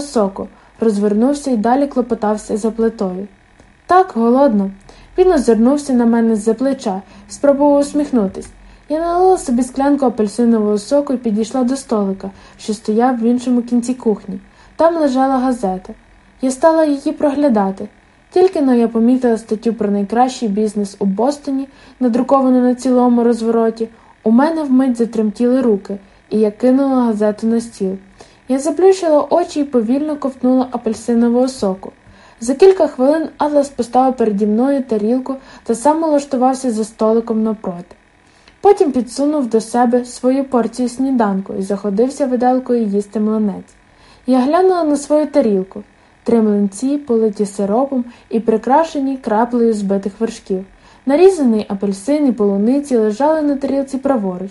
соку, розвернувся і далі клопотався за плитою. Так, голодно. Він озирнувся на мене з-за плеча, спробував усміхнутись. Я налила собі склянку апельсинового соку і підійшла до столика, що стояв в іншому кінці кухні. Там лежала газета. Я стала її проглядати. Тільки но я помітила статтю про найкращий бізнес у Бостоні, надруковану на цілому розвороті, у мене вмить затремтіли руки, і я кинула газету на стіл. Я заплющила очі і повільно ковтнула апельсинового соку. За кілька хвилин Атлас поставив переді мною тарілку та сам улаштувався за столиком напроти. Потім підсунув до себе свою порцію сніданку і заходився виделкою їсти млинець. Я глянула на свою тарілку три млинці, политі сиропом і прикрашені краплею збитих вершків. Нарізаний апельсин і полуниці лежали на тарілці праворуч.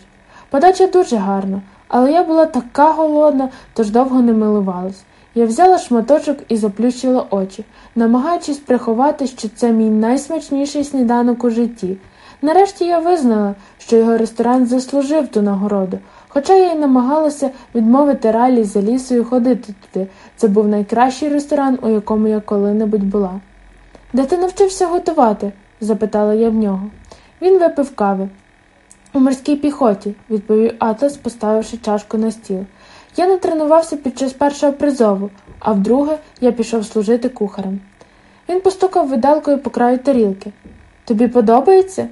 Подача дуже гарна, але я була така голодна, тож довго не милувалась. Я взяла шматочок і заплющила очі, намагаючись приховати, що це мій найсмачніший сніданок у житті. Нарешті я визнала, що його ресторан заслужив ту нагороду, хоча я й намагалася відмовити ралі за лісою ходити туди. Це був найкращий ресторан, у якому я коли-небудь була. Де ти навчився готувати? запитала я в нього. Він випив кави. У морській піхоті, відповів Атлас, поставивши чашку на стіл. Я не тренувався під час першого призову, а вдруге я пішов служити кухарем. Він постукав видалкою по краю тарілки. Тобі подобається?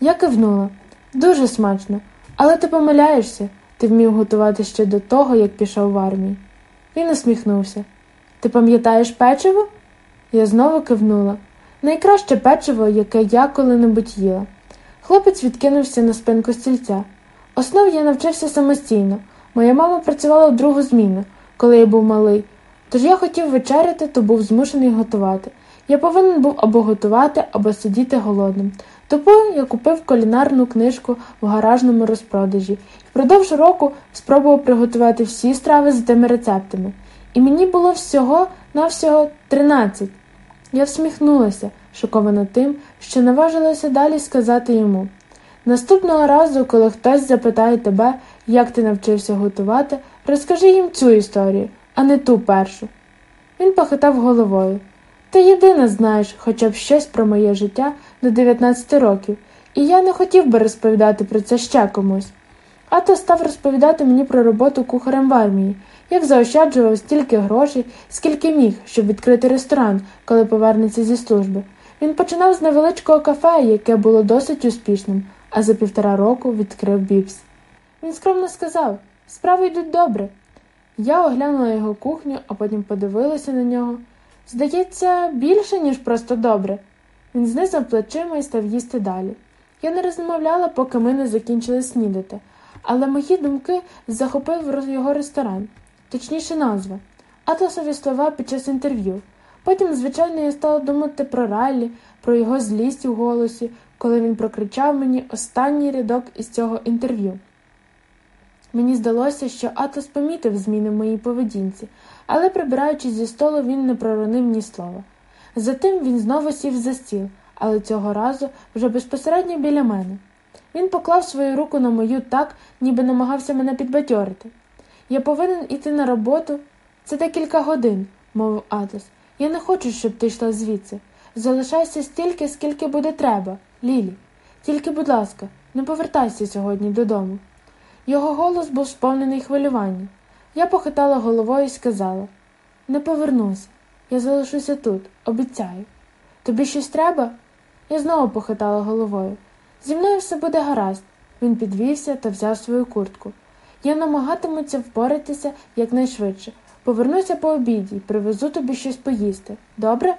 Я кивнула. Дуже смачно, але ти помиляєшся. Ти вмів готувати ще до того, як пішов в армію. Він усміхнувся. Ти пам'ятаєш печиво? Я знову кивнула. Найкраще печиво, яке я коли-небудь їла. Хлопець відкинувся на спинку стільця. Основ я навчився самостійно. Моя мама працювала в другу зміну, коли я був малий, тож я хотів вечеряти, то був змушений готувати. Я повинен був або готувати, або сидіти голодним. Тому я купив кулінарну книжку в гаражному розпродажі і впродовж року спробував приготувати всі страви з тими рецептами. І мені було всього навсього тринадцять. Я всміхнулася, шокована тим, що наважилася далі сказати йому. Наступного разу, коли хтось запитає тебе, як ти навчився готувати, розкажи їм цю історію, а не ту першу. Він похитав головою. Ти єдина знаєш хоча б щось про моє життя до 19 років, і я не хотів би розповідати про це ще комусь. Ато став розповідати мені про роботу кухарем в армії, як заощаджував стільки грошей, скільки міг, щоб відкрити ресторан, коли повернеться зі служби. Він починав з невеличкого кафе, яке було досить успішним, а за півтора року відкрив біпс. Він скромно сказав справи йдуть добре. Я оглянула його кухню, а потім подивилася на нього. Здається, більше, ніж просто добре. Він знизав плечима і став їсти далі. Я не розмовляла, поки ми не закінчили снідати, але мої думки захопив його ресторан, точніше назва, Атласові слова під час інтерв'ю. Потім, звичайно, я стала думати про Райлі, про його злість у голосі, коли він прокричав мені останній рядок із цього інтерв'ю. Мені здалося, що Атлас помітив зміни в моїй поведінці, але, прибираючись зі столу, він не проронив ні слова. Затим він знову сів за стіл, але цього разу вже безпосередньо біля мене. Він поклав свою руку на мою так, ніби намагався мене підбадьорити. Я повинен іти на роботу. Це декілька годин, мовив Атлас. Я не хочу, щоб ти йшла звідси. Залишайся стільки, скільки буде треба, Лілі. Тільки, будь ласка, не повертайся сьогодні додому. Його голос був сповнений хвилювання. Я похитала головою і сказала не повернуся. Я залишуся тут, обіцяю. Тобі щось треба? Я знову похитала головою. Зі мною все буде гаразд. Він підвівся та взяв свою куртку. Я намагатимуся впоратися якнайшвидше. Повернуся по обіді і привезу тобі щось поїсти. Добре?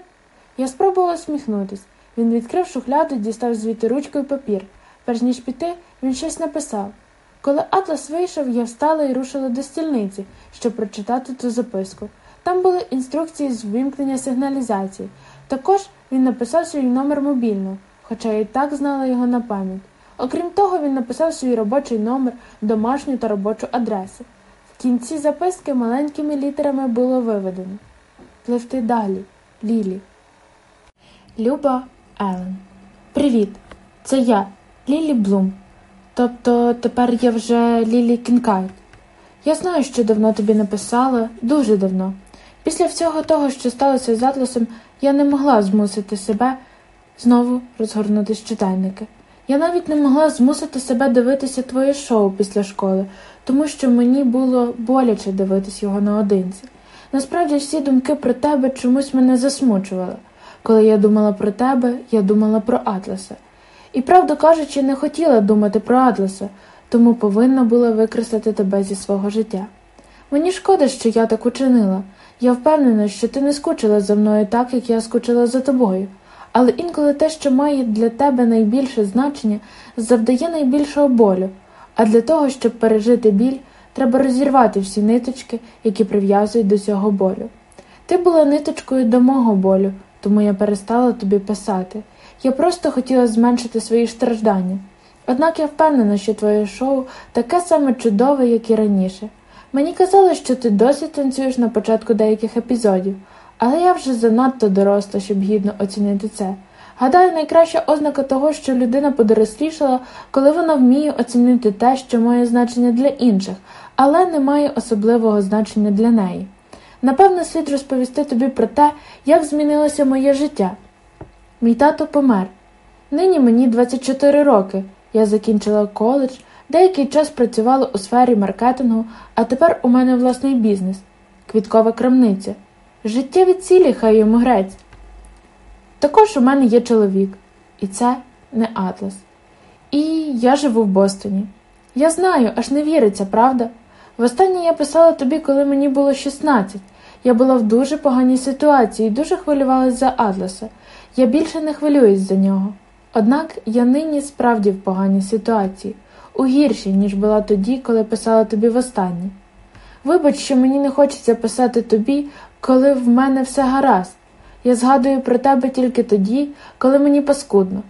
Я спробувала сміхнутись. Він відкрив шухляду, дістав звідти ручку і папір. Перш ніж піти, він щось написав. Коли Атлас вийшов, я встала і рушила до стільниці, щоб прочитати ту записку. Там були інструкції з вимкнення сигналізації. Також він написав свій номер мобільного, хоча я і так знала його на пам'ять. Окрім того, він написав свій робочий номер, домашню та робочу адресу. В кінці записки маленькими літерами було виведено Пливти далі, Лілі. Люба Елен. Привіт, це я, Лілі Блум. Тобто тепер я вже Лілі Кінкейд. Я знаю, що давно тобі написала, дуже давно. Після всього того, що сталося з Атласом, я не могла змусити себе знову розгорнути щоденники. Я навіть не могла змусити себе дивитися твоє шоу після школи, тому що мені було боляче дивитись його наодинці. Насправді всі думки про тебе чомусь мене засмучували. Коли я думала про тебе, я думала про Атласа. І, правду кажучи, не хотіла думати про Атласа, тому повинна була викреслити тебе зі свого життя. Мені шкода, що я так учинила. Я впевнена, що ти не скучила за мною так, як я скучила за тобою. Але інколи те, що має для тебе найбільше значення, завдає найбільшого болю, а для того, щоб пережити біль, треба розірвати всі ниточки, які прив'язують до цього болю. Ти була ниточкою до мого болю, тому я перестала тобі писати. Я просто хотіла зменшити свої страждання. Однак я впевнена, що твоє шоу таке саме чудове, як і раніше. Мені казали, що ти досі танцюєш на початку деяких епізодів, але я вже занадто доросла, щоб гідно оцінити це. Гадаю, найкраща ознака того, що людина подорослішала, коли вона вміє оцінити те, що має значення для інших, але не має особливого значення для неї. Напевно, слід розповісти тобі про те, як змінилося моє життя. Мій тато помер. Нині мені 24 роки. Я закінчила коледж, деякий час працювала у сфері маркетингу, а тепер у мене власний бізнес квіткова крамниця. Життєві цілі, хай йому грець. Також у мене є чоловік, і це не Атлас. І я живу в Бостоні. Я знаю, аж не віриться, правда? Востаннє я писала тобі, коли мені було 16. Я була в дуже поганій ситуації і дуже хвилювалася за Атласа. Я більше не хвилююсь за нього. Однак я нині справді в поганій ситуації, у гіршій, ніж була тоді, коли писала тобі востаннє. Вибач, що мені не хочеться писати тобі, коли в мене все гаразд. Я згадую про тебе тільки тоді, коли мені паскудно.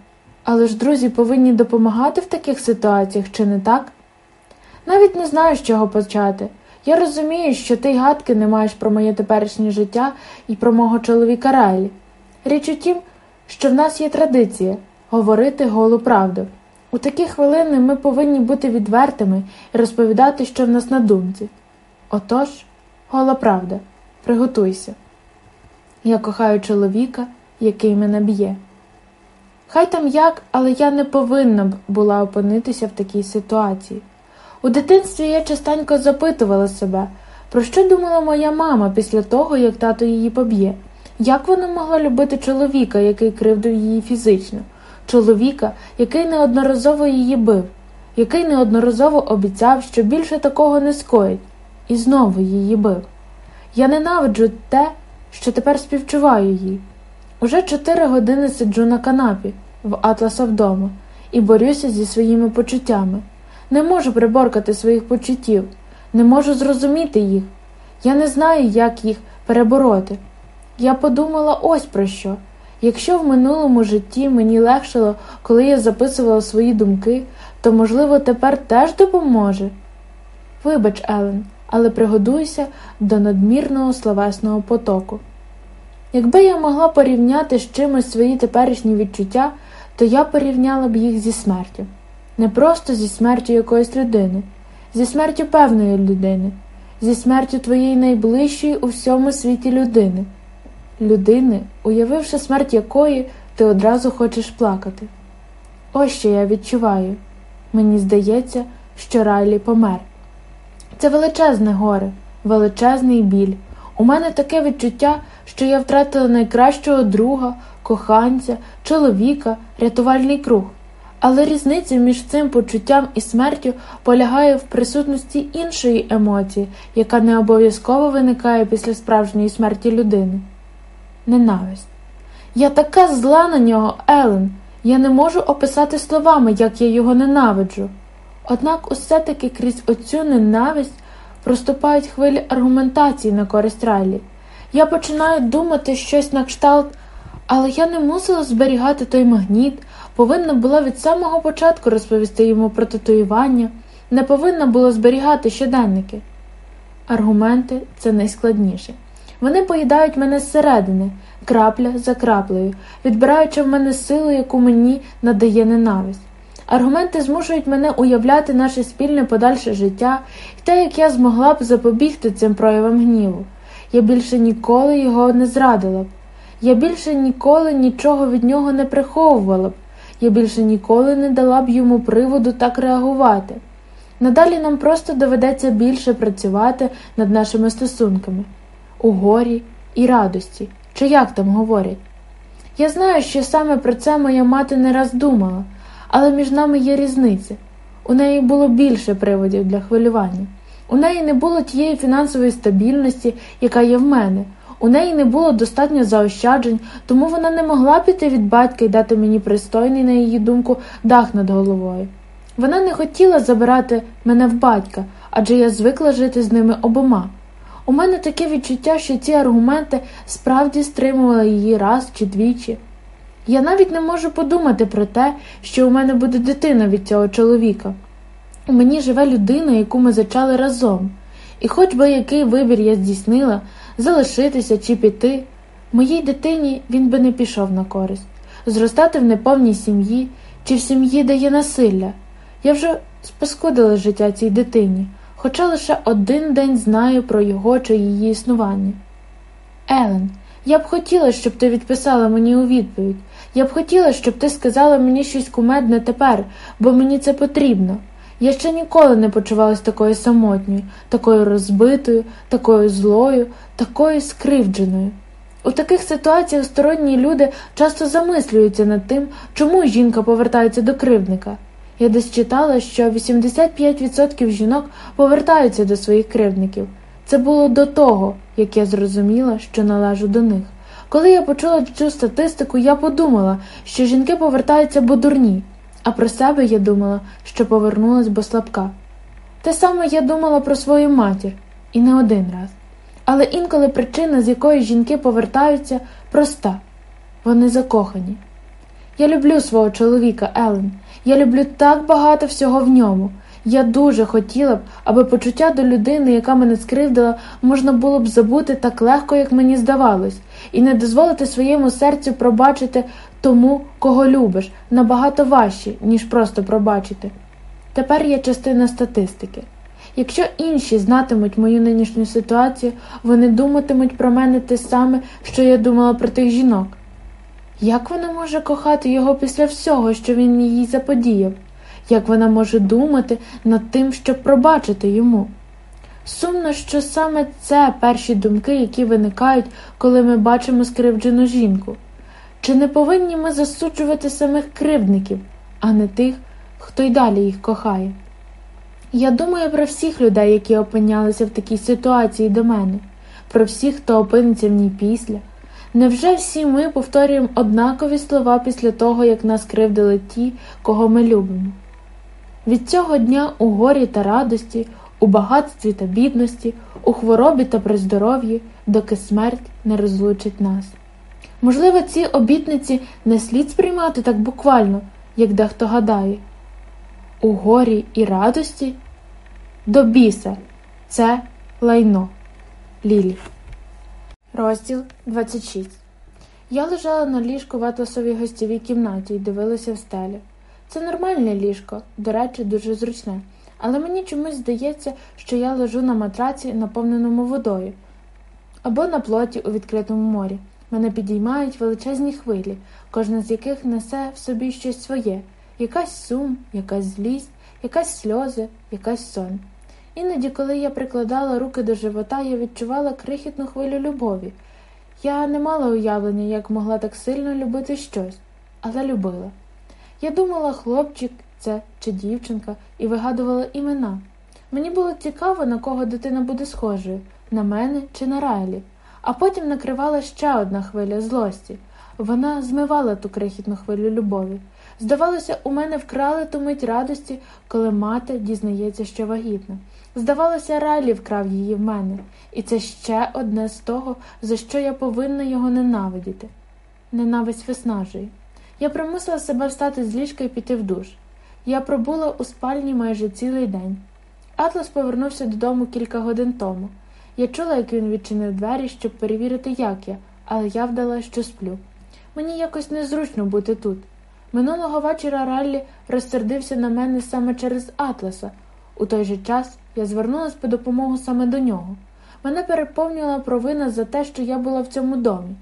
Але ж друзі повинні допомагати в таких ситуаціях, чи не так? Навіть не знаю, з чого почати. Я розумію, що ти й гадки не маєш про моє теперішнє життя і про мого чоловіка Райлі. Річ у тім, що в нас є традиція говорити голу правду. У такі хвилини ми повинні бути відвертими і розповідати, що в нас на думці. Отож, гола правда, приготуйся. Я кохаю чоловіка, який мене б'є. Хай там як, але я не повинна була опинитися в такій ситуації. У дитинстві я частенько запитувала себе, про що думала моя мама після того, як тато її поб'є. Як вона могла любити чоловіка, який кривдив її фізично, чоловіка, який неодноразово її бив, який неодноразово обіцяв, що більше такого не скоїть, і знову її бив. Я ненавиджу те, що тепер співчуваю їй. Уже чотири години сиджу на канапі в Атласа вдома і борюся зі своїми почуттями. Не можу приборкати своїх почуттів, не можу зрозуміти їх. Я не знаю, як їх перебороти. Я подумала ось про що. Якщо в минулому житті мені легшало, коли я записувала свої думки, то, можливо, тепер теж допоможе. Вибач, Елен, але пригодуйся до надмірного словесного потоку. Якби я могла порівняти з чимось свої теперішні відчуття, то я порівняла б їх зі смертю. Не просто зі смертю якоїсь людини, зі смертю певної людини, зі смертю твоєї найближчої у всьому світі людини людини, уявивши смерть якої, ти одразу хочеш плакати. Ось що я відчуваю. Мені здається, що Райлі помер. Це величезне горе, величезний біль. У мене таке відчуття, що я втратила найкращого друга, коханця, чоловіка, рятувальний круг. Але різниця між цим почуттям і смертю полягає в присутності іншої емоції, яка не обов'язково виникає після справжньої смерті людини ненависть. Я така зла на нього, Елен, я не можу описати словами, як я його ненавиджу. Однак усе таки крізь оцю ненависть проступають хвилі аргументації на користь Райлі. Я починаю думати щось на кшталт, але я не мусила зберігати той магніт, повинна була від самого початку розповісти йому про татуювання, не повинна була зберігати щоденники. Аргументи це найскладніше. Вони поїдають мене зсередини, крапля за краплею, відбираючи в мене силу, яку мені надає ненависть. Аргументи змушують мене уявляти наше спільне подальше життя і те, як я змогла б запобігти цим проявам гніву. я більше ніколи його не зрадила б. Я більше ніколи нічого від нього не приховувала б. Я більше ніколи не дала б йому приводу так реагувати. Надалі нам просто доведеться більше працювати над нашими стосунками у горі і радості, чи як там говорять. Я знаю, що саме про це моя мати не раз думала, але між нами є різниця. У неї було більше приводів для хвилювання. У неї не було тієї фінансової стабільності, яка є в мене. У неї не було достатньо заощаджень, тому вона не могла піти від батька і дати мені пристойний, на її думку, дах над головою. Вона не хотіла забирати мене в батька, адже я звикла жити з ними обома. У мене таке відчуття, що ці аргументи справді стримували її раз чи двічі. Я навіть не можу подумати про те, що у мене буде дитина від цього чоловіка. У мені живе людина, яку ми зачали разом, і хоч би який вибір я здійснила залишитися чи піти, моїй дитині він би не пішов на користь, зростати в неповній сім'ї чи в сім'ї, де є насилля. Я вже спаскудила життя цій дитині, хоча лише один день знаю про його чи її існування. Елен, я б хотіла, щоб ти відписала мені у відповідь. Я б хотіла, щоб ти сказала мені щось кумедне тепер, бо мені це потрібно. Я ще ніколи не почувалася такою самотньою, такою розбитою, такою злою, такою скривдженою. У таких ситуаціях сторонні люди часто замислюються над тим, чому жінка повертається до кривдника. Я десь читала, що 85% жінок повертаються до своїх кривдників. Це було до того, як я зрозуміла, що належу до них. Коли я почула цю статистику, я подумала, що жінки повертаються бо дурні, а про себе я думала, що повернулась бо слабка. Те саме я думала про свою матір і не один раз. Але інколи причина, з якої жінки повертаються, проста вони закохані. Я люблю свого чоловіка, Елен. Я люблю так багато всього в ньому. Я дуже хотіла б, аби почуття до людини, яка мене скривдила, можна було б забути так легко, як мені здавалось, і не дозволити своєму серцю пробачити тому, кого любиш, набагато важче, ніж просто пробачити. Тепер є частина статистики. Якщо інші знатимуть мою нинішню ситуацію, вони думатимуть про мене те саме, що я думала про тих жінок. Як вона може кохати його після всього, що він їй заподіяв? Як вона може думати над тим, щоб пробачити йому? Сумно, що саме це перші думки, які виникають, коли ми бачимо скривджену жінку. Чи не повинні ми засуджувати самих кривдників, а не тих, хто й далі їх кохає? Я думаю про всіх людей, які опинялися в такій ситуації до мене, про всіх, хто опиниться в ній після. Невже всі ми повторюємо однакові слова після того, як нас кривдили ті, кого ми любимо? Від цього дня у горі та радості, у багатстві та бідності, у хворобі та при здоров'ї, доки смерть не розлучить нас. Можливо, ці обітниці не слід сприймати так буквально, як дехто гадає. У горі і радості до біса це лайно. Лілі. Розділ 26 Я лежала на ліжку в атласовій гостєвій кімнаті і дивилася в стелю. Це нормальне ліжко, до речі, дуже зручне, але мені чомусь здається, що я лежу на матраці, наповненому водою, або на плоті у відкритому морі. Мене підіймають величезні хвилі, кожна з яких несе в собі щось своє якась сум, якась злість, якась сльози, якась сон. Іноді, коли я прикладала руки до живота, я відчувала крихітну хвилю любові. Я не мала уявлення, як могла так сильно любити щось, але любила. Я думала, хлопчик це чи дівчинка, і вигадувала імена. Мені було цікаво, на кого дитина буде схожою на мене чи на Райлі. А потім накривала ще одна хвиля злості. Вона змивала ту крихітну хвилю любові. Здавалося, у мене вкрали ту мить радості, коли мати дізнається, що вагітна. Здавалося, Райлі вкрав її в мене, і це ще одне з того, за що я повинна його ненавидіти. Ненависть виснажує. Я примусила себе встати з ліжка і піти в душ. Я пробула у спальні майже цілий день. Атлас повернувся додому кілька годин тому. Я чула, як він відчинив двері, щоб перевірити, як я, але я вдала, що сплю. Мені якось незручно бути тут. Минулого вечора Раллі розсердився на мене саме через Атласа. У той же час я звернулася по допомогу саме до нього. Мене переповнювала провина за те, що я була в цьому домі.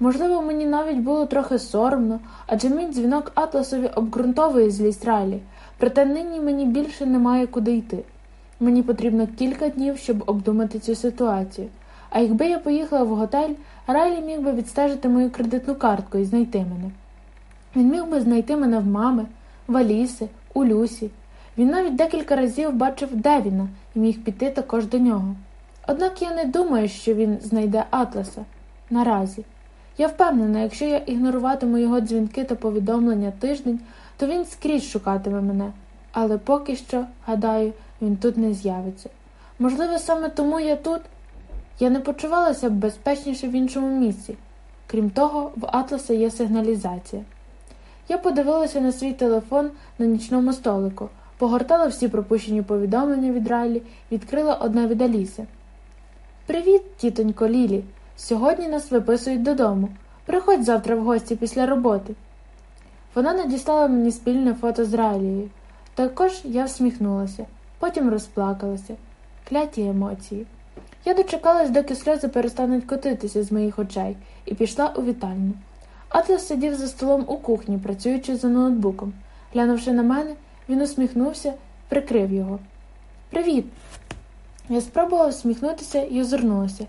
Можливо, мені навіть було трохи соромно, адже мій дзвінок Атласові обґрунтовує злість Райлі, проте нині мені більше немає куди йти. Мені потрібно кілька днів, щоб обдумати цю ситуацію. А якби я поїхала в готель, Райлі міг би відстежити мою кредитну картку і знайти мене. Він міг би знайти мене в мами, в Аліси, у Люсі. Він навіть декілька разів бачив Девіна і міг піти також до нього. Однак я не думаю, що він знайде Атласа наразі. Я впевнена, якщо я ігноруватиму його дзвінки та повідомлення тиждень, то він скрізь шукатиме мене, але поки що, гадаю, він тут не з'явиться. Можливо, саме тому я тут. Я не почувалася б безпечніше в іншому місці. Крім того, в Атласа є сигналізація. Я подивилася на свій телефон на нічному столику, погортала всі пропущені повідомлення від Райлі, відкрила одне від Аліси. Привіт, тітонько Лілі. Сьогодні нас виписують додому. Приходь завтра в гості після роботи. Вона надіслала мені спільне фото з Райлією. Також я всміхнулася, потім розплакалася. Кляті емоції. Я дочекалась, доки сльози перестануть котитися з моїх очей, і пішла у вітальню. Атлас сидів за столом у кухні, працюючи за ноутбуком. Глянувши на мене, він усміхнувся, прикрив його. Привіт. Я спробувала всміхнутися і озирнулася.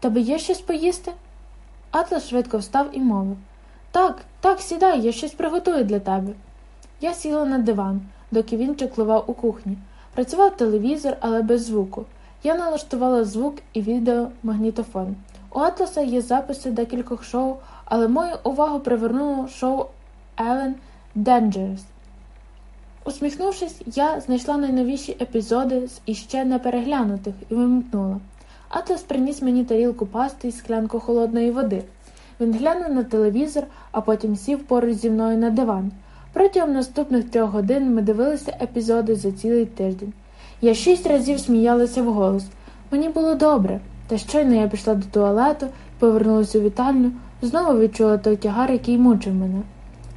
Тебе є щось поїсти? Атлас швидко встав і мовив Так, так, сідай, я щось приготую для тебе. Я сіла на диван, доки він чеклував у кухні. Працював телевізор, але без звуку. Я налаштувала звук і відеомагнітофон. У Атласа є записи декількох шоу, але мою увагу привернуло шоу Ellen Dangerous. Усміхнувшись, я знайшла найновіші епізоди з іще не переглянутих і вимкнула. Атлас приніс мені тарілку пасти і склянку холодної води. Він глянув на телевізор, а потім сів поруч зі мною на диван. Протягом наступних трьох годин ми дивилися епізоди за цілий тиждень. Я шість разів сміялася вголос. Мені було добре, та щойно я пішла до туалету повернулася у вітальню, знову відчула той тягар, який мучив мене.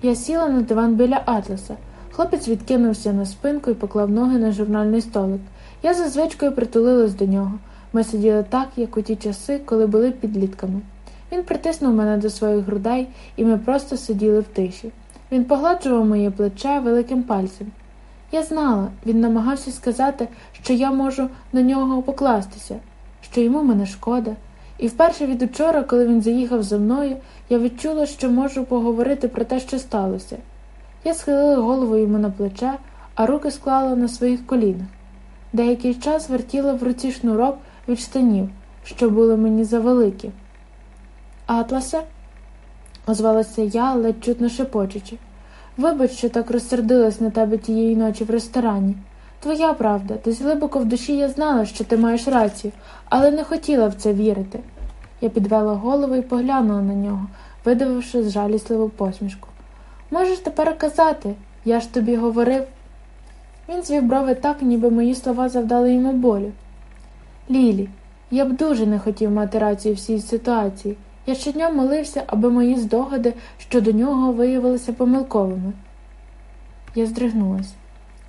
Я сіла на диван біля Атласа. Хлопець відкинувся на спинку і поклав ноги на журнальний столик. Я за звичкою притулилась до нього. Ми сиділи так, як у ті часи, коли були підлітками. Він притиснув мене до своїх грудей, і ми просто сиділи в тиші. Він погладжував моє плече великим пальцем. Я знала, він намагався сказати, що я можу на нього покластися, що йому мене шкода. І вперше від учора, коли він заїхав за мною, я відчула, що можу поговорити про те, що сталося. Я схилила голову йому на плече, а руки склала на своїх колінах. Деякий час вертіла в руці шнурок від штанів, що були мені завеликі. Атласе, озвалася я, ледь чутно шепочучи. Вибач, що так розсердилась на тебе тієї ночі в ресторані. Твоя правда, десь глибоко в душі я знала, що ти маєш рацію, але не хотіла в це вірити. Я підвела голову і поглянула на нього, видавивши жалісливу посмішку. Можеш тепер казати, я ж тобі говорив. Він звів брови так, ніби мої слова завдали йому болю. Лілі, я б дуже не хотів мати рацію в цій ситуації. Я щодня молився, аби мої здогади щодо нього виявилися помилковими. Я здригнулася.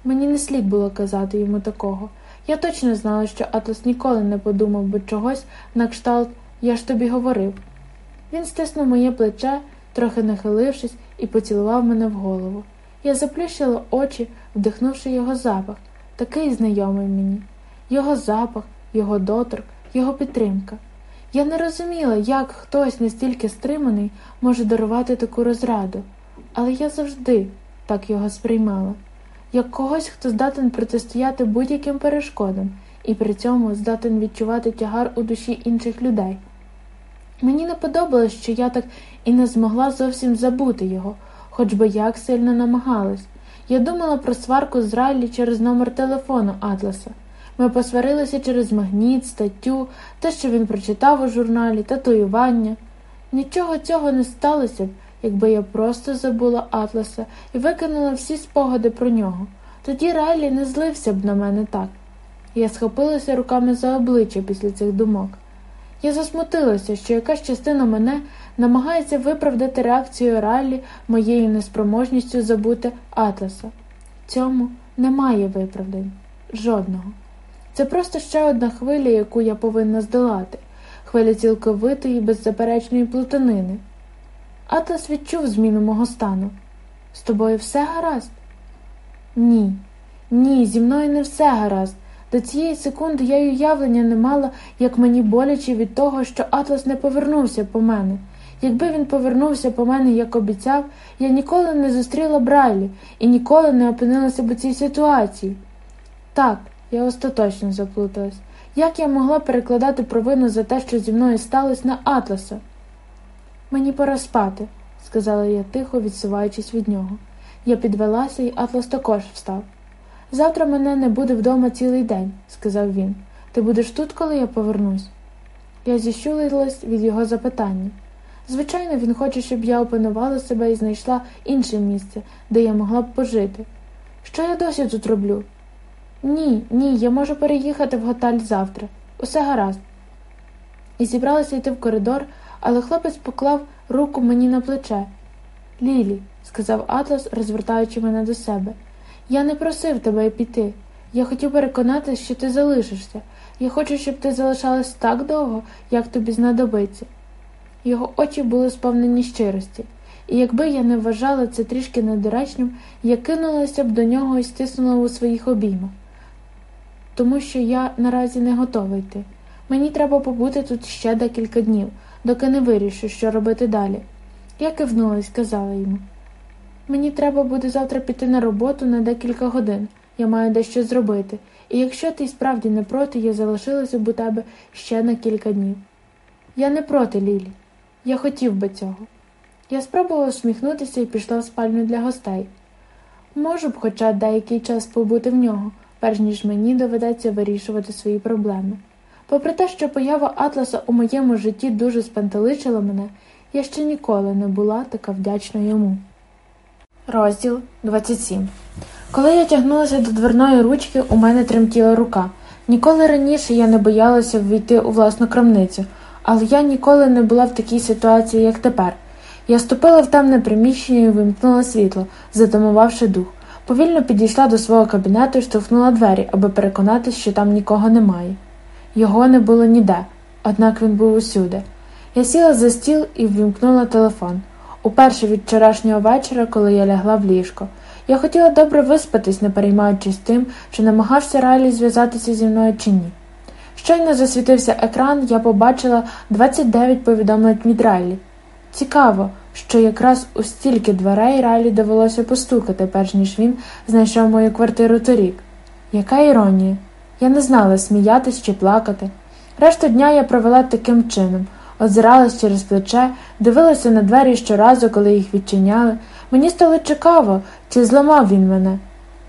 Мені не слід було казати йому такого. Я точно знала, що Атлас ніколи не подумав би чогось на кшталт я ж тобі говорив. Він стиснув моє плече, трохи нахилившись, і поцілував мене в голову. Я заплющила очі, вдихнувши його запах, такий знайомий мені, його запах, його доторк, його підтримка. Я не розуміла, як хтось настільки стриманий може дарувати таку розраду, але я завжди так його сприймала, як когось, хто здатен протистояти будь-яким перешкодам і при цьому здатен відчувати тягар у душі інших людей. Мені не подобалось, що я так і не змогла зовсім забути його, хоч би як сильно намагалась. Я думала про сварку з Райлі через номер телефону Атласа. Ми посварилися через магніт, статтю, те, що він прочитав у журналі, татуювання. Нічого цього не сталося б, якби я просто забула Атласа і викинула всі спогади про нього. Тоді Райлі не злився б на мене так. Я схопилася руками за обличчя після цих думок. Я засмутилася, що якась частина мене намагається виправдати реакцію Райлі моєю неспроможністю забути Атласа. Цьому немає виправдань жодного. Це просто ще одна хвиля, яку я повинна здолати, хвиля цілковитої, беззаперечної плутанини. Атлас відчув зміну мого стану. З тобою все гаразд? Ні, ні, зі мною не все гаразд. До цієї секунди я й уявлення не мала, як мені боляче від того, що Атлас не повернувся по мене. Якби він повернувся по мене, як обіцяв, я ніколи не зустріла Брайлі і ніколи не опинилася б у цій ситуації. Так, я остаточно заплуталась. Як я могла перекладати провину за те, що зі мною сталося на Атласа? Мені пора спати, сказала я тихо, відсуваючись від нього. Я підвелася, і Атлас також встав. Завтра мене не буде вдома цілий день, сказав він. Ти будеш тут, коли я повернусь? Я зіщулилась від його запитання. Звичайно, він хоче, щоб я опанувала себе і знайшла інше місце, де я могла б пожити. Що я досі тут роблю? Ні, ні, я можу переїхати в готель завтра. Усе гаразд. І зібралася йти в коридор, але хлопець поклав руку мені на плече. Лілі, сказав Атлас, розвертаючи мене до себе, я не просив тебе піти. Я хотів переконатися, що ти залишишся. Я хочу, щоб ти залишалась так довго, як тобі знадобиться. Його очі були сповнені щирості, і якби я не вважала це трішки недоречним, я кинулася б до нього і стиснула у своїх обіймах, тому що я наразі не готова йти. Мені треба побути тут ще декілька днів, доки не вирішу, що робити далі. Я кивнула і сказала йому мені треба буде завтра піти на роботу на декілька годин. Я маю дещо зробити, і якщо ти справді не проти, я залишилася б у тебе ще на кілька днів. Я не проти, Лілі. Я хотів би цього. Я спробувала усміхнутися і пішла в спальню для гостей. Можу б хоча деякий час побути в нього, перш ніж мені доведеться вирішувати свої проблеми. Попри те, що поява Атласа у моєму житті дуже спантеличила мене, я ще ніколи не була така вдячна йому. Розділ 27 Коли я тягнулася до дверної ручки, у мене тремтіла рука. Ніколи раніше я не боялася ввійти у власну крамницю, але я ніколи не була в такій ситуації, як тепер. Я ступила в темне приміщення і вимкнула світло, затамувавши дух. Повільно підійшла до свого кабінету і штовхнула двері, аби переконатися, що там нікого немає. Його не було ніде, однак він був усюди. Я сіла за стіл і ввімкнула телефон. Уперше від вчорашнього вечора, коли я лягла в ліжко. Я хотіла добре виспатись, не переймаючись тим, чи намагався Райлі зв'язатися зі мною чи ні. Щойно засвітився екран, я побачила 29 повідомлень від Райлі. Цікаво, що якраз у стільки дверей Райлі довелося постукати, перш ніж він знайшов мою квартиру торік. Яка іронія? Я не знала, сміятись чи плакати. Решту дня я провела таким чином озиралась через плече, дивилася на двері щоразу, коли їх відчиняли. Мені стало цікаво, чи зламав він мене,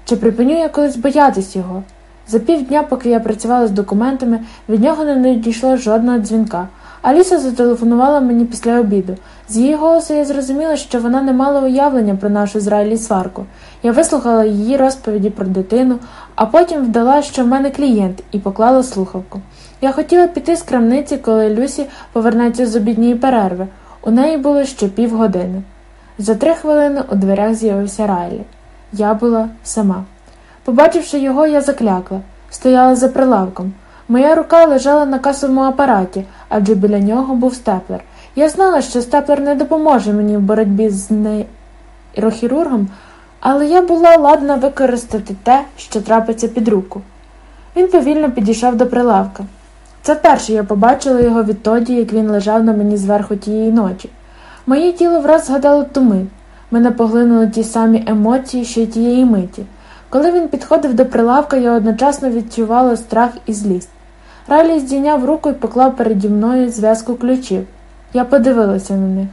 чи припиню я колись боятись його. За півдня, поки я працювала з документами, від нього не надійшло жодного дзвінка. Аліса зателефонувала мені після обіду. З її голосу я зрозуміла, що вона не мала уявлення про нашу з сварку. Я вислухала її розповіді про дитину, а потім вдала, що в мене клієнт, і поклала слухавку. Я хотіла піти з крамниці, коли Люсі повернеться з обідньої перерви. У неї було ще півгодини. За три хвилини у дверях з'явився Райлі. Я була сама. Побачивши його, я заклякла, стояла за прилавком. Моя рука лежала на касовому апараті, адже біля нього був степлер. Я знала, що степлер не допоможе мені в боротьбі з нейрохірургом, але я була ладна використати те, що трапиться під руку. Він повільно підійшов до прилавка. Це вперше я побачила його відтоді, як він лежав на мені зверху тієї ночі. Моє тіло враз згадало ту мить. Мене поглинули ті самі емоції, що й тієї миті. Коли він підходив до прилавка, я одночасно відчувала страх і злість. Райлі здійняв руку і поклав переді мною зв'язку ключів. Я подивилася на них.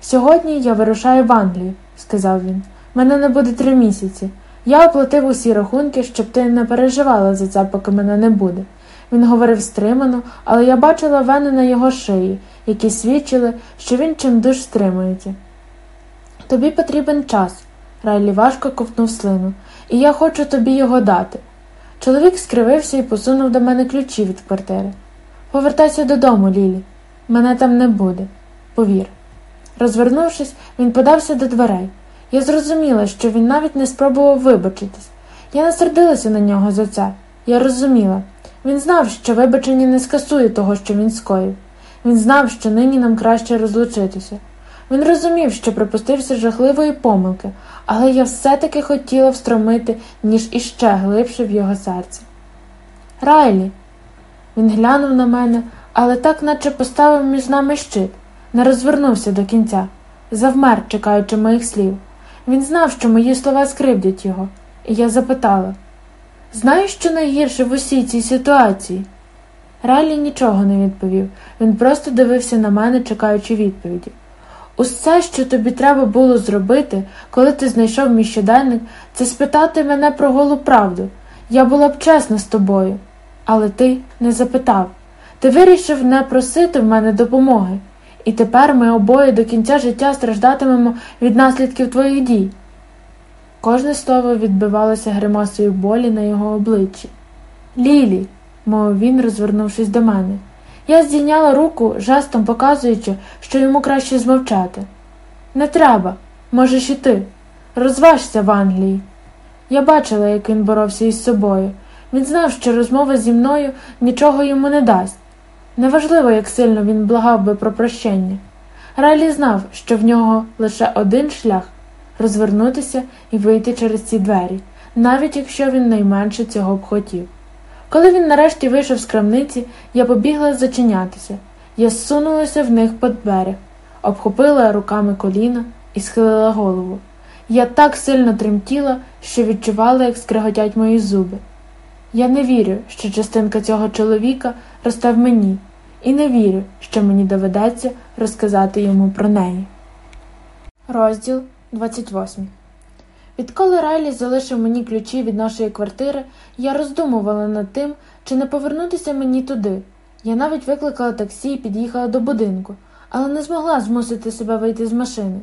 Сьогодні я вирушаю в Англію, сказав він. Мене не буде три місяці. Я оплатив усі рахунки, щоб ти не переживала за це, поки мене не буде. Він говорив стримано, але я бачила вени на його шиї, які свідчили, що він чимдуж стримується. Тобі потрібен час, Райлі важко ковтнув слину, і я хочу тобі його дати. Чоловік скривився і посунув до мене ключі від квартири. Повертайся додому, Лілі. Мене там не буде. Повір. Розвернувшись, він подався до дверей. Я зрозуміла, що він навіть не спробував вибачитись. Я не сердилася на нього за це. Я розуміла. Він знав, що вибачення не скасує того, що він скоїв. Він знав, що нині нам краще розлучитися. Він розумів, що припустився жахливої помилки, але я все-таки хотіла встромити, ніж іще глибше в його серце. Райлі. Він глянув на мене, але так наче поставив між нами щит, не розвернувся до кінця, завмер, чекаючи моїх слів. Він знав, що мої слова скривдять його, і я запитала Знаєш, що найгірше в усій цій ситуації? Райлі нічого не відповів, він просто дивився на мене, чекаючи відповіді. Усе, що тобі треба було зробити, коли ти знайшов мій щоденник, це спитати мене про голу правду. Я була б чесна з тобою, але ти не запитав. Ти вирішив не просити в мене допомоги, і тепер ми обоє до кінця життя страждатимемо від наслідків твоїх дій. Кожне слово відбивалося гримасою болі на його обличчі. Лілі, мовив він, розвернувшись до мене. Я здійняла руку, жестом показуючи, що йому краще змовчати. Не треба, можеш і ти. Розважся в Англії. Я бачила, як він боровся із собою. Він знав, що розмова зі мною нічого йому не дасть. Неважливо, як сильно він благав би про прощення. Райлі знав, що в нього лише один шлях розвернутися і вийти через ці двері, навіть якщо він найменше цього б хотів. Коли він нарешті вийшов з крамниці, я побігла зачинятися. Я зсунулася в них під берег, обхопила руками коліна і схилила голову. Я так сильно тремтіла, що відчувала, як скриготять мої зуби. Я не вірю, що частинка цього чоловіка росте в мені, і не вірю, що мені доведеться розказати йому про неї. Розділ 28 Відколи Райлі залишив мені ключі від нашої квартири, я роздумувала над тим, чи не повернутися мені туди. Я навіть викликала таксі і під'їхала до будинку, але не змогла змусити себе вийти з машини.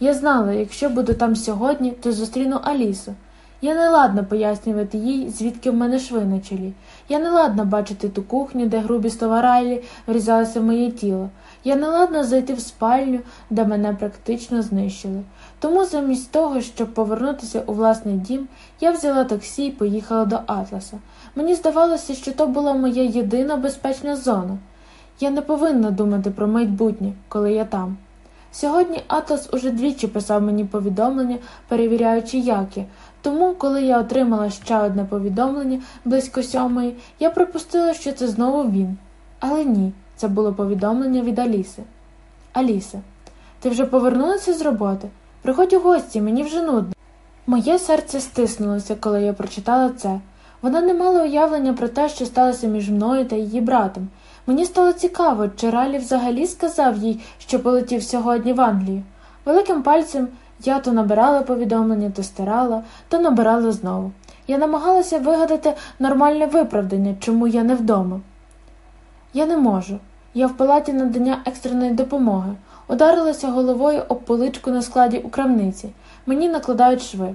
Я знала, якщо буду там сьогодні, то зустріну Алісу. Я не ладна пояснювати їй, звідки в мене шви на чолі. Я не ладна бачити ту кухню, де грубі слова Райлі врізалися в моє тіло. Я не ладна зайти в спальню, де мене практично знищили. Тому замість того, щоб повернутися у власний дім, я взяла таксі і поїхала до Атласа. Мені здавалося, що то була моя єдина безпечна зона. Я не повинна думати про майбутнє, коли я там. Сьогодні Атлас уже двічі писав мені повідомлення, перевіряючи, як я. Тому, коли я отримала ще одне повідомлення близько сьомої, я припустила, що це знову він. Але ні, це було повідомлення від Аліси. Аліса, ти вже повернулася з роботи? Приходь у гості, мені вже нудно. Моє серце стиснулося, коли я прочитала це. Вона не мала уявлення про те, що сталося між мною та її братом. Мені стало цікаво, чи Ралі взагалі сказав їй, що полетів сьогодні в Англію. Великим пальцем я то набирала повідомлення, то стирала, то набирала знову. Я намагалася вигадати нормальне виправдання, чому я не вдома. Я не можу. Я в палаті надання екстреної допомоги. Ударилася головою об поличку на складі у крамниці. Мені накладають шви.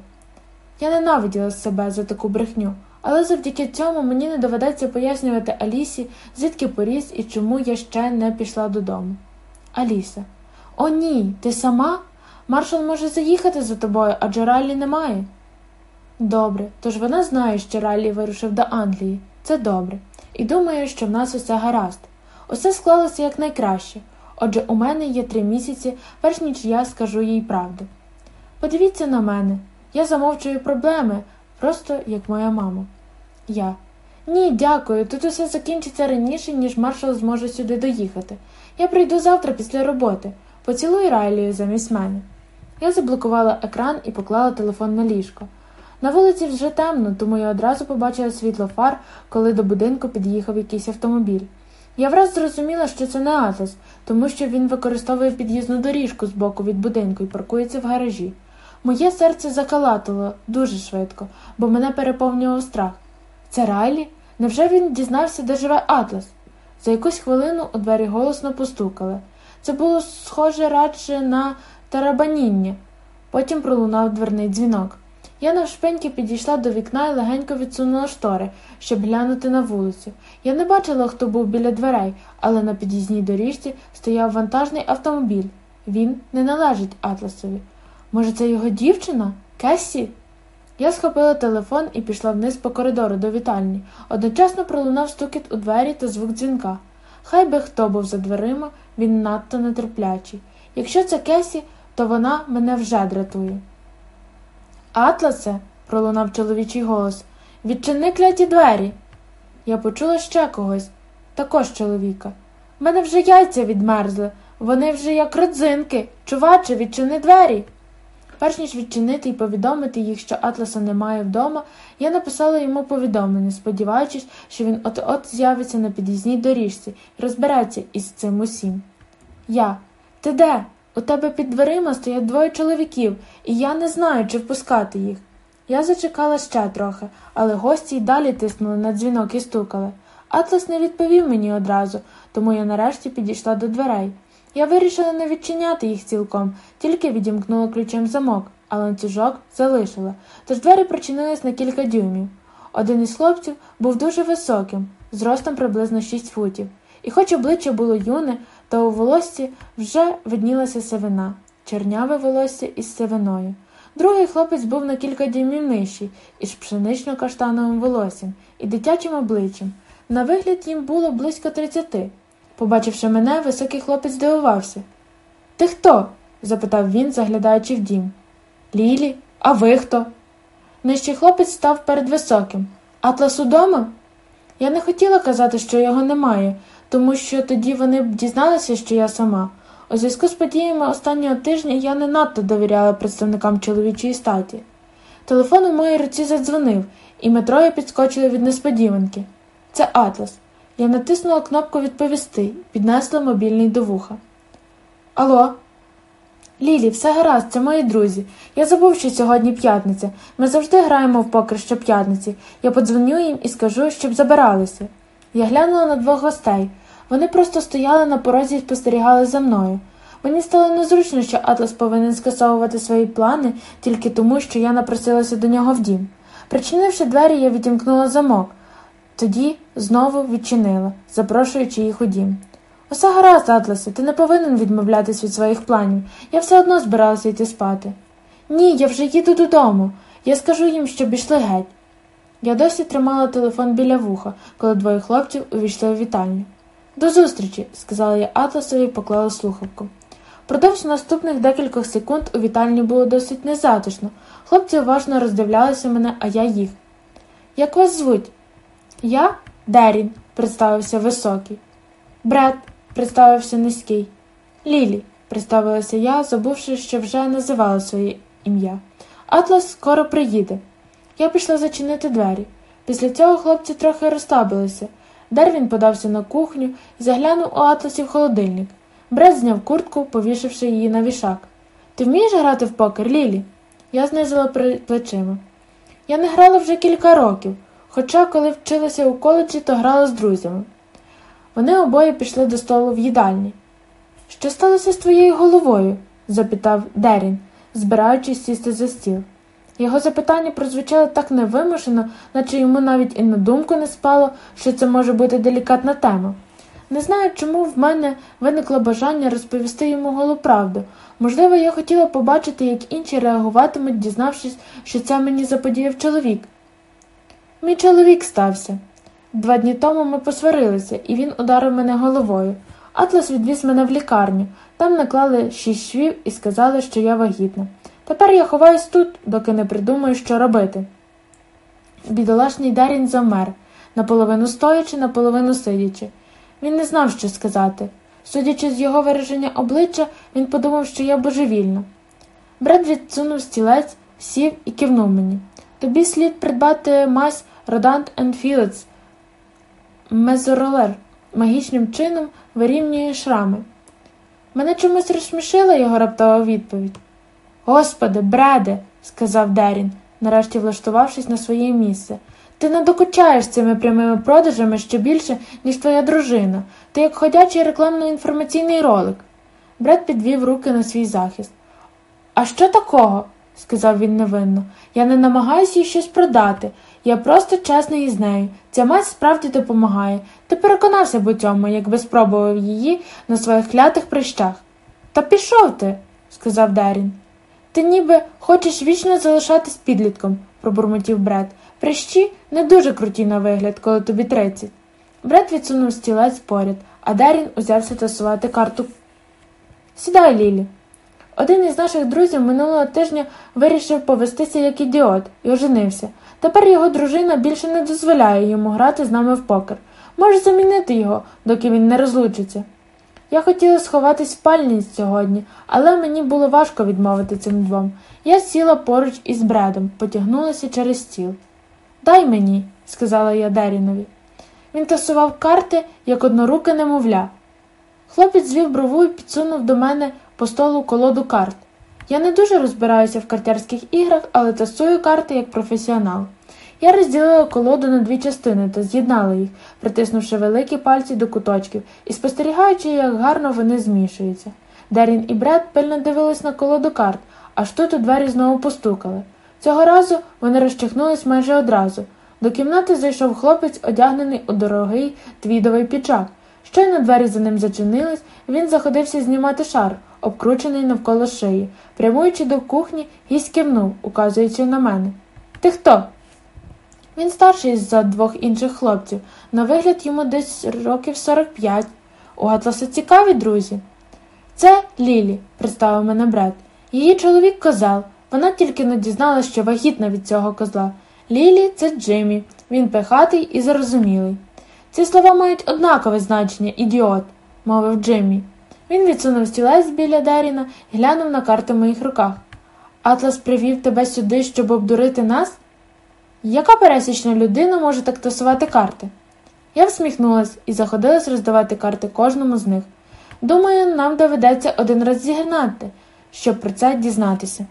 Я ненавиділа себе за таку брехню, але завдяки цьому мені не доведеться пояснювати Алісі, звідки поріс і чому я ще не пішла додому. Аліса. О, ні, ти сама? Маршал може заїхати за тобою, адже Раллі немає. Добре, тож вона знає, що Раллі вирушив до Англії. Це добре. І думаю, що в нас усе гаразд. Усе склалося якнайкраще. Отже, у мене є три місяці, перш ніж я скажу їй правду. Подивіться на мене, я замовчую проблеми, просто як моя мама. Я. Ні, дякую. Тут усе закінчиться раніше, ніж маршал зможе сюди доїхати. Я прийду завтра після роботи. Поцілуй Райлію замість мене. Я заблокувала екран і поклала телефон на ліжко. На вулиці вже темно, тому я одразу побачила світло фар, коли до будинку під'їхав якийсь автомобіль. Я враз зрозуміла, що це не Атлас, тому що він використовує під'їзну доріжку з боку від будинку і паркується в гаражі. Моє серце закалатило дуже швидко, бо мене переповнював страх. Це Райлі? Невже він дізнався, де живе Атлас? За якусь хвилину у двері голосно постукали. Це було схоже радше на тарабаніння. Потім пролунав дверний дзвінок. Я навшпиньки підійшла до вікна і легенько відсунула штори, щоб глянути на вулицю. Я не бачила, хто був біля дверей, але на під'їзній доріжці стояв вантажний автомобіль. Він не належить Атласові. Може, це його дівчина? Кессі? Я схопила телефон і пішла вниз по коридору до вітальні. Одночасно пролунав стукіт у двері та звук дзвінка. Хай би хто був за дверима, він надто нетерплячий. Якщо це Кесі, то вона мене вже дратує. Атласе, пролунав чоловічий голос, відчини кляті двері. Я почула ще когось, також чоловіка. Мене вже яйця відмерзли, вони вже як родзинки. Чуваче, відчини двері. Перш ніж відчинити і повідомити їх, що Атласа немає вдома, я написала йому повідомлення, сподіваючись, що він от-от з'явиться на під'їзній доріжці і розбереться із цим усім. Я. Ти де? У тебе під дверима стоять двоє чоловіків, і я не знаю, чи впускати їх. Я зачекала ще трохи, але гості й далі тиснули на дзвінок і стукали. Атлас не відповів мені одразу, тому я нарешті підійшла до дверей. Я вирішила не відчиняти їх цілком, тільки відімкнула ключем замок, а ланцюжок залишила, тож двері причинились на кілька дюймів. Один із хлопців був дуже високим, зростом приблизно 6 футів, і хоч обличчя було юне, то у волоссі вже виднілася сивина, черняве волосся із сивиною. Другий хлопець був на кілька дюймів нижчий, із пшенично-каштановим волоссям і дитячим обличчям. На вигляд їм було близько тридцяти. Побачивши мене, високий хлопець здивувався. Ти хто? запитав він, заглядаючи в дім. Лілі, а ви хто? Нижчий хлопець став перед високим. Атлас удома? Я не хотіла казати, що його немає, тому що тоді вони б дізналися, що я сама. У зв'язку з подіями останнього тижня я не надто довіряла представникам чоловічої статі. Телефон у моїй руці задзвонив, і ми троє підскочили від несподіванки. Це Атлас. Я натиснула кнопку відповісти, піднесла мобільний до вуха. Алло? Лілі, все гаразд, це мої друзі. Я забув, що сьогодні п'ятниця. Ми завжди граємо в покер щоп'ятниці. Я подзвоню їм і скажу, щоб забиралися. Я глянула на двох гостей. Вони просто стояли на порозі і спостерігали за мною. Мені стало незручно, що Атлас повинен скасовувати свої плани тільки тому, що я напросилася до нього в дім. Причинивши двері, я відімкнула замок. Тоді знову відчинила, запрошуючи їх у дім. Усе гаразд, Атласе, ти не повинен відмовлятись від своїх планів. Я все одно збиралася йти спати. Ні, я вже їду додому. Я скажу їм, щоб ішли геть. Я досі тримала телефон біля вуха, коли двоє хлопців увійшли у вітальню. До зустрічі, сказала я Атласові і поклала слухавку. Продовж наступних декількох секунд у вітальні було досить незатишно. Хлопці уважно роздивлялися мене, а я їх. Як вас звуть? Я Дерін, представився високий. Бред, представився низький. Лілі, представилася я, забувши, що вже називала своє ім'я. Атлас скоро приїде. Я пішла зачинити двері. Після цього хлопці трохи розслабилися. Дервін подався на кухню і заглянув у атласі в холодильник. Бред зняв куртку, повішивши її на вішак. Ти вмієш грати в покер, Лілі? Я знизила плечима. Я не грала вже кілька років, хоча, коли вчилася у коледжі, то грала з друзями. Вони обоє пішли до столу в їдальні. Що сталося з твоєю головою? запитав Дерін, збираючись сісти за стіл. Його запитання прозвучало так невимушено, наче йому навіть і на думку не спало, що це може бути делікатна тема. Не знаю, чому в мене виникло бажання розповісти йому голу правду. Можливо, я хотіла побачити, як інші реагуватимуть, дізнавшись, що це мені заподіяв чоловік. Мій чоловік стався. Два дні тому ми посварилися, і він ударив мене головою. Атлас відвіз мене в лікарню. Там наклали шість швів і сказали, що я вагітна. Тепер я ховаюсь тут, доки не придумаю, що робити. Бідолашний Дарін замер, наполовину стоячи, наполовину сидячи. Він не знав, що сказати. Судячи з його вираження обличчя, він подумав, що я божевільна. Бред відсунув стілець, сів і кивнув мені. Тобі слід придбати мазь Rodant Fields. Мезоролер магічним чином вирівнює шрами. Мене чомусь розсмішила його раптова відповідь. Господи, бреде, сказав Дерін, нарешті влаштувавшись на своє місце. Ти не докучаєш цими прямими продажами ще більше, ніж твоя дружина. Ти як ходячий рекламно-інформаційний ролик. Бред підвів руки на свій захист. А що такого? сказав він невинно. Я не намагаюся їй щось продати. Я просто чесний із нею. Ця мать справді допомагає. Ти переконався б у цьому, якби спробував її на своїх клятих прищах. Та пішов ти, сказав Дарін. Ти ніби хочеш вічно залишатись підлітком, пробурмотів Бред. Прищі не дуже круті на вигляд, коли тобі тридцять. Бред відсунув стілець поряд, а Дерін узявся тасувати карту. Сідай, Лілі. Один із наших друзів минулого тижня вирішив повестися як ідіот і оженився. Тепер його дружина більше не дозволяє йому грати з нами в покер. Може замінити його, доки він не розлучиться. Я хотіла сховатись в спальні сьогодні, але мені було важко відмовити цим двом. Я сіла поруч із бредом, потягнулася через стіл. Дай мені, сказала я Дерінові. Він тасував карти, як одноруке немовля. Хлопець звів брову і підсунув до мене по столу колоду карт. Я не дуже розбираюся в картярських іграх, але тасую карти як професіонал. Я розділила колоду на дві частини та з'єднала їх, притиснувши великі пальці до куточків і спостерігаючи, як гарно вони змішуються. Дерін і Бред пильно дивились на колоду карт, аж тут у двері знову постукали. Цього разу вони розчихнулись майже одразу. До кімнати зайшов хлопець, одягнений у дорогий твідовий піджак. Щойно двері за ним зачинились, він заходився знімати шар, обкручений навколо шиї. Прямуючи до кухні, гість кивнув, указуючи на мене. Ти хто? Він старший за двох інших хлопців. На вигляд йому десь років 45. У Атласа цікаві друзі. Це Лілі, представив мене брат. Її чоловік козел. Вона тільки не дізналася, що вагітна від цього козла. Лілі це Джиммі. Він пихатий і зарозумілий. Ці слова мають однакове значення, ідіот, мовив Джиммі. Він відсунув стілець біля Деріна і глянув на карти в моїх руках. Атлас привів тебе сюди, щоб обдурити нас? Яка пересічна людина може так тасувати карти? Я всміхнулась і заходилась роздавати карти кожному з них. Думаю, нам доведеться один раз зігнати, щоб про це дізнатися.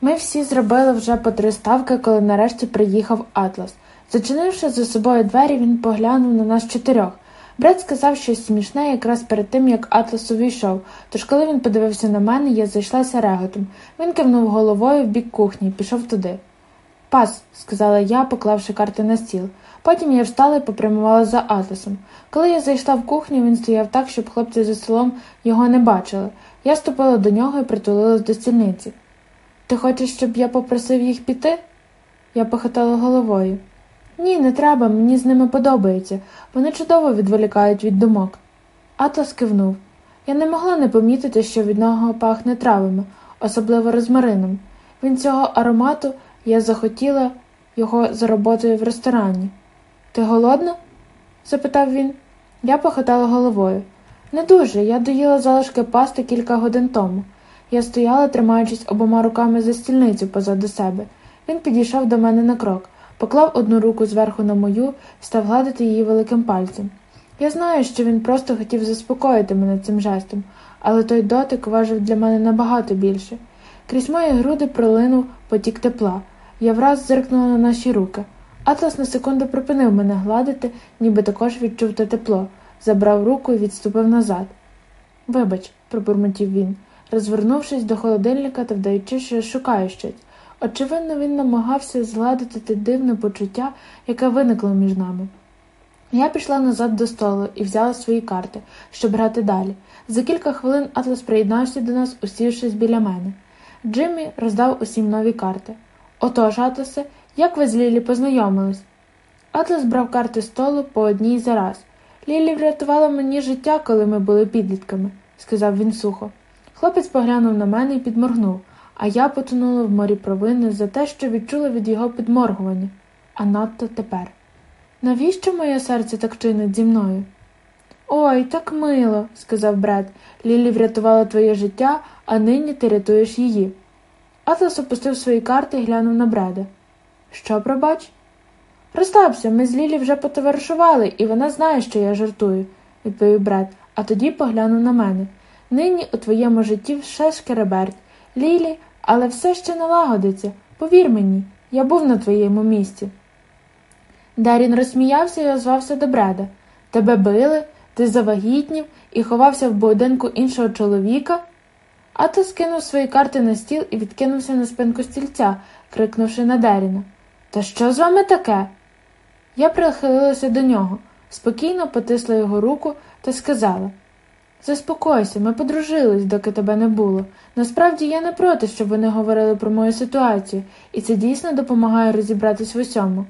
Ми всі зробили вже по три ставки, коли нарешті приїхав Атлас. Зачинивши за собою двері, він поглянув на нас чотирьох. Брат сказав щось смішне якраз перед тим, як Атлас увійшов, тож коли він подивився на мене, я зайшлася реготом. Він кивнув головою в бік кухні і пішов туди. Пас, сказала я, поклавши карти на стіл. Потім я встала і попрямувала за Атласом. Коли я зайшла в кухню, він стояв так, щоб хлопці за столом його не бачили. Я ступила до нього і притулилась до стільниці. Ти хочеш, щоб я попросив їх піти? Я похитала головою. Ні, не треба, мені з ними подобається. Вони чудово відволікають від думок. Атлас кивнув. Я не могла не помітити, що від нього пахне травами, особливо розмарином. Він цього аромату я захотіла його за роботою в ресторані. Ти голодна? запитав він. Я похитала головою. Не дуже. Я доїла залишки пасти кілька годин тому. Я стояла, тримаючись обома руками за стільницю позаду себе. Він підійшов до мене на крок, поклав одну руку зверху на мою, став гладити її великим пальцем. Я знаю, що він просто хотів заспокоїти мене цим жестом, але той дотик важив для мене набагато більше. Крізь мої груди пролинув потік тепла. Я враз зиркнула на наші руки. Атлас на секунду припинив мене гладити, ніби також відчув те тепло, забрав руку і відступив назад. Вибач, пробурмотів він, розвернувшись до холодильника та вдаючи, що шукає щось. Очевидно, він намагався згладити те дивне почуття, яке виникло між нами. Я пішла назад до столу і взяла свої карти, щоб грати далі. За кілька хвилин Атлас приєднався до нас, усівшись біля мене. Джиммі роздав усім нові карти. Отож, Атласе, як ви з Лілі познайомились? Атлас брав карти столу по одній за раз. Лілі врятувала мені життя, коли ми були підлітками, сказав він сухо. Хлопець поглянув на мене і підморгнув, а я потонула в морі провини за те, що відчула від його підморгування, а надто тепер. Навіщо моє серце так чинить зі мною? Ой, так мило, сказав Бред. Лілі врятувала твоє життя, а нині ти рятуєш її. Атлас опустив свої карти і глянув на Бреда. Що, пробач? Розслабся, ми з Лілі вже потоваришували, і вона знає, що я жартую, відповів Бред, а тоді поглянув на мене. Нині у твоєму житті все шкереберть. Лілі, але все ще налагодиться. Повір мені, я був на твоєму місці. Дарін розсміявся і озвався до Бреда. Тебе били, ти завагітнів і ховався в будинку іншого чоловіка? Ато скинув свої карти на стіл і відкинувся на спинку стільця, крикнувши на Деріна. Та що з вами таке? Я прихилилася до нього, спокійно потисла його руку та сказала Заспокойся, ми подружились, доки тебе не було. Насправді я не проти, щоб вони говорили про мою ситуацію, і це дійсно допомагає розібратись в усьому.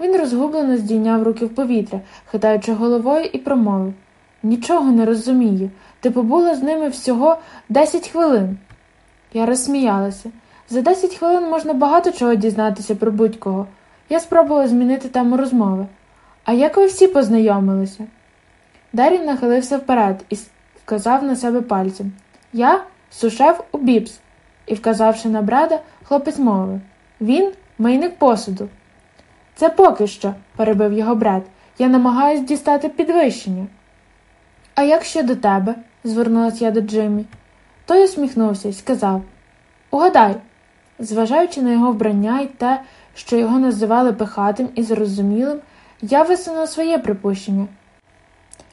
Він розгублено здійняв руки в повітря, хитаючи головою, і промовив Нічого не розумію. Ти побула з ними всього десять хвилин. Я розсміялася. За десять хвилин можна багато чого дізнатися про будь-кого. Я спробувала змінити тему розмови. А як ви всі познайомилися? Дарін нахилився вперед і вказав на себе пальцем. Я сушеф у бібс. І, вказавши на брада, хлопець мовив Він мийник посуду. Це поки що, перебив його брат. Я намагаюсь дістати підвищення. А як щодо тебе? Звернулася я до Джиммі. Той усміхнувся і сказав Угадай, зважаючи на його вбрання і те, що його називали пихатим і зрозумілим, я висунув своє припущення.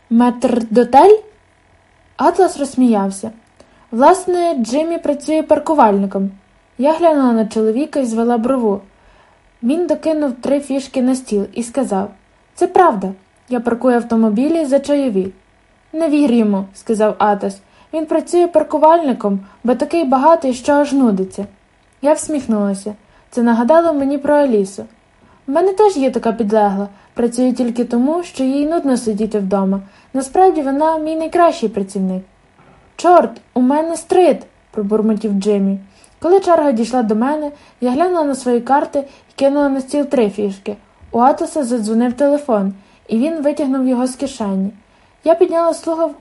Метрдотель? Атлас розсміявся. Власне, Джиммі працює паркувальником. Я глянула на чоловіка і звела брову. Він докинув три фішки на стіл і сказав Це правда, я паркую автомобілі за чайові. Не вір сказав Атос. Він працює паркувальником, бо такий багатий, що аж нудиться. Я всміхнулася. Це нагадало мені про Алісу. У мене теж є така підлегла, працює тільки тому, що їй нудно сидіти вдома. Насправді вона мій найкращий працівник. Чорт, у мене стрит, пробурмотів Джиммі. Коли черга дійшла до мене, я глянула на свої карти і кинула на стіл три фішки. У Атоса задзвонив телефон, і він витягнув його з кишені. Я підняла слухав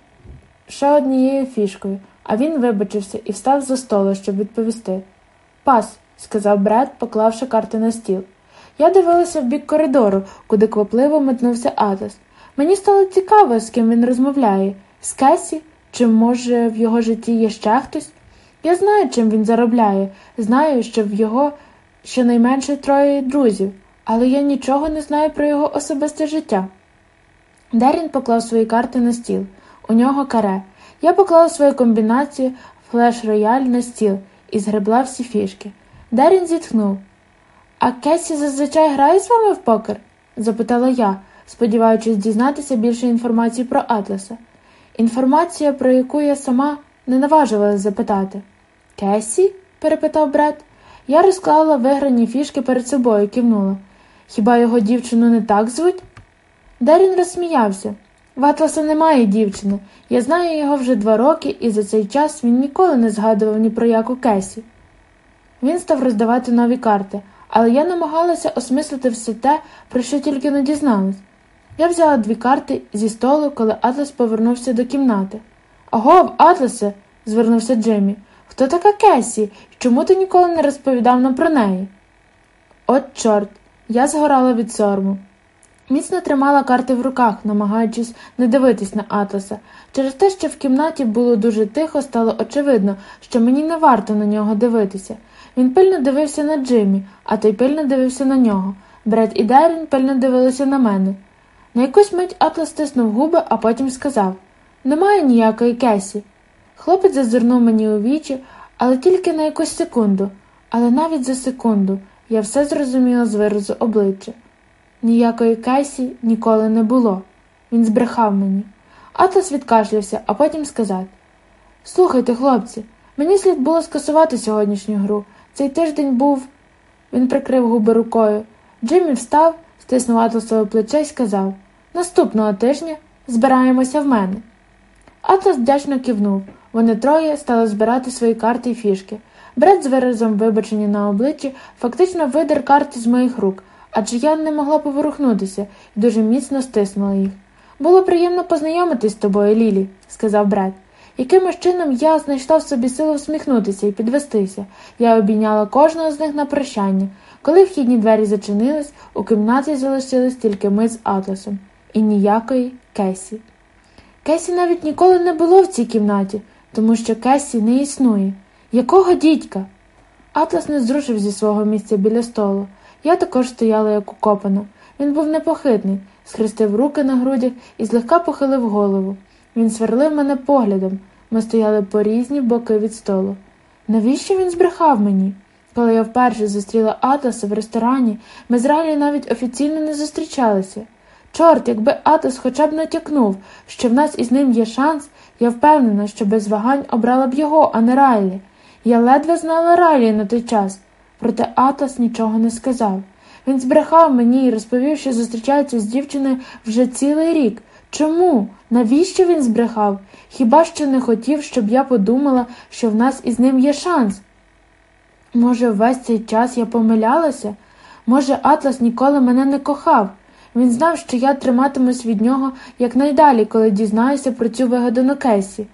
ще однією фішкою, а він вибачився і встав за столу, щоб відповісти. Пас, сказав Бред, поклавши карти на стіл. Я дивилася в бік коридору, куди квапливо метнувся Атос. Мені стало цікаво, з ким він розмовляє з Кесі, чи, може, в його житті є ще хтось. Я знаю, чим він заробляє, знаю, що в його щонайменше троє друзів, але я нічого не знаю про його особисте життя. Дерін поклав свої карти на стіл. У нього каре. Я поклала свою комбінацію флеш рояль на стіл і згребла всі фішки. Дерін зітхнув. А Кесі зазвичай грає з вами в покер? запитала я, сподіваючись дізнатися більше інформації про Атласа. Інформація, про яку я сама не наважувалася запитати. Кесі? перепитав брат. Я розклала виграні фішки перед собою кивнула. Хіба його дівчину не так звуть? Дерін розсміявся. В Атласа немає дівчини. Я знаю його вже два роки, і за цей час він ніколи не згадував ні про яку Кесі. Він став роздавати нові карти, але я намагалася осмислити все те, про що тільки не дізналась. Я взяла дві карти зі столу, коли Атлас повернувся до кімнати. Агов, Атласе, звернувся Джиммі. Хто така Кесі? Чому ти ніколи не розповідав нам про неї? От, чорт, я згорала від сорму. Міцно тримала карти в руках, намагаючись не дивитись на Атласа. Через те, що в кімнаті було дуже тихо, стало очевидно, що мені не варто на нього дивитися. Він пильно дивився на Джиммі, а той пильно дивився на нього. Бред і Дерін пильно дивилися на мене. На якусь мить Атлас стиснув губи, а потім сказав Немає ніякої Кесі. Хлопець зазирнув мені у вічі, але тільки на якусь секунду. Але навіть за секунду я все зрозуміла з виразу обличчя. Ніякої Кесі ніколи не було. Він збрехав мені. Атлас відкашлявся, а потім сказав Слухайте, хлопці, мені слід було скасувати сьогоднішню гру. Цей тиждень був. Він прикрив губи рукою. Джиммі встав, стиснув Атласове плече і сказав Наступного тижня збираємося в мене. Атлас вдячно кивнув. Вони троє стали збирати свої карти і фішки. Бред з виразом вибачення на обличчі фактично видер карти з моїх рук адже я не могла поворухнутися і дуже міцно стиснула їх. Було приємно познайомитись з тобою, Лілі, сказав брат. Якимось чином я знайшла в собі силу всміхнутися і підвестися. Я обійняла кожного з них на прощання. Коли вхідні двері зачинились, у кімнаті залишились тільки ми з Атласом і ніякої Кесі. Кесі навіть ніколи не було в цій кімнаті, тому що Кесі не існує. Якого дідька? Атлас не зрушив зі свого місця біля столу. Я також стояла, як укопана. Він був непохитний, схрестив руки на грудях і злегка похилив голову. Він сверлив мене поглядом. Ми стояли по різні боки від столу. Навіщо він збрехав мені? Коли я вперше зустріла Атласа в ресторані, ми з Ралі навіть офіційно не зустрічалися. Чорт, якби Атос хоча б натякнув, що в нас із ним є шанс, я впевнена, що без вагань обрала б його, а не Райлі. Я ледве знала Райлі на той час, проте Атос нічого не сказав. Він збрехав мені і розповів, що зустрічається з дівчиною вже цілий рік. Чому? Навіщо він збрехав? Хіба що не хотів, щоб я подумала, що в нас із ним є шанс? Може, весь цей час я помилялася? Може, Атлас ніколи мене не кохав. Він знав, що я триматимусь від нього якнайдалі, коли дізнаюся про цю вигадану Кесі.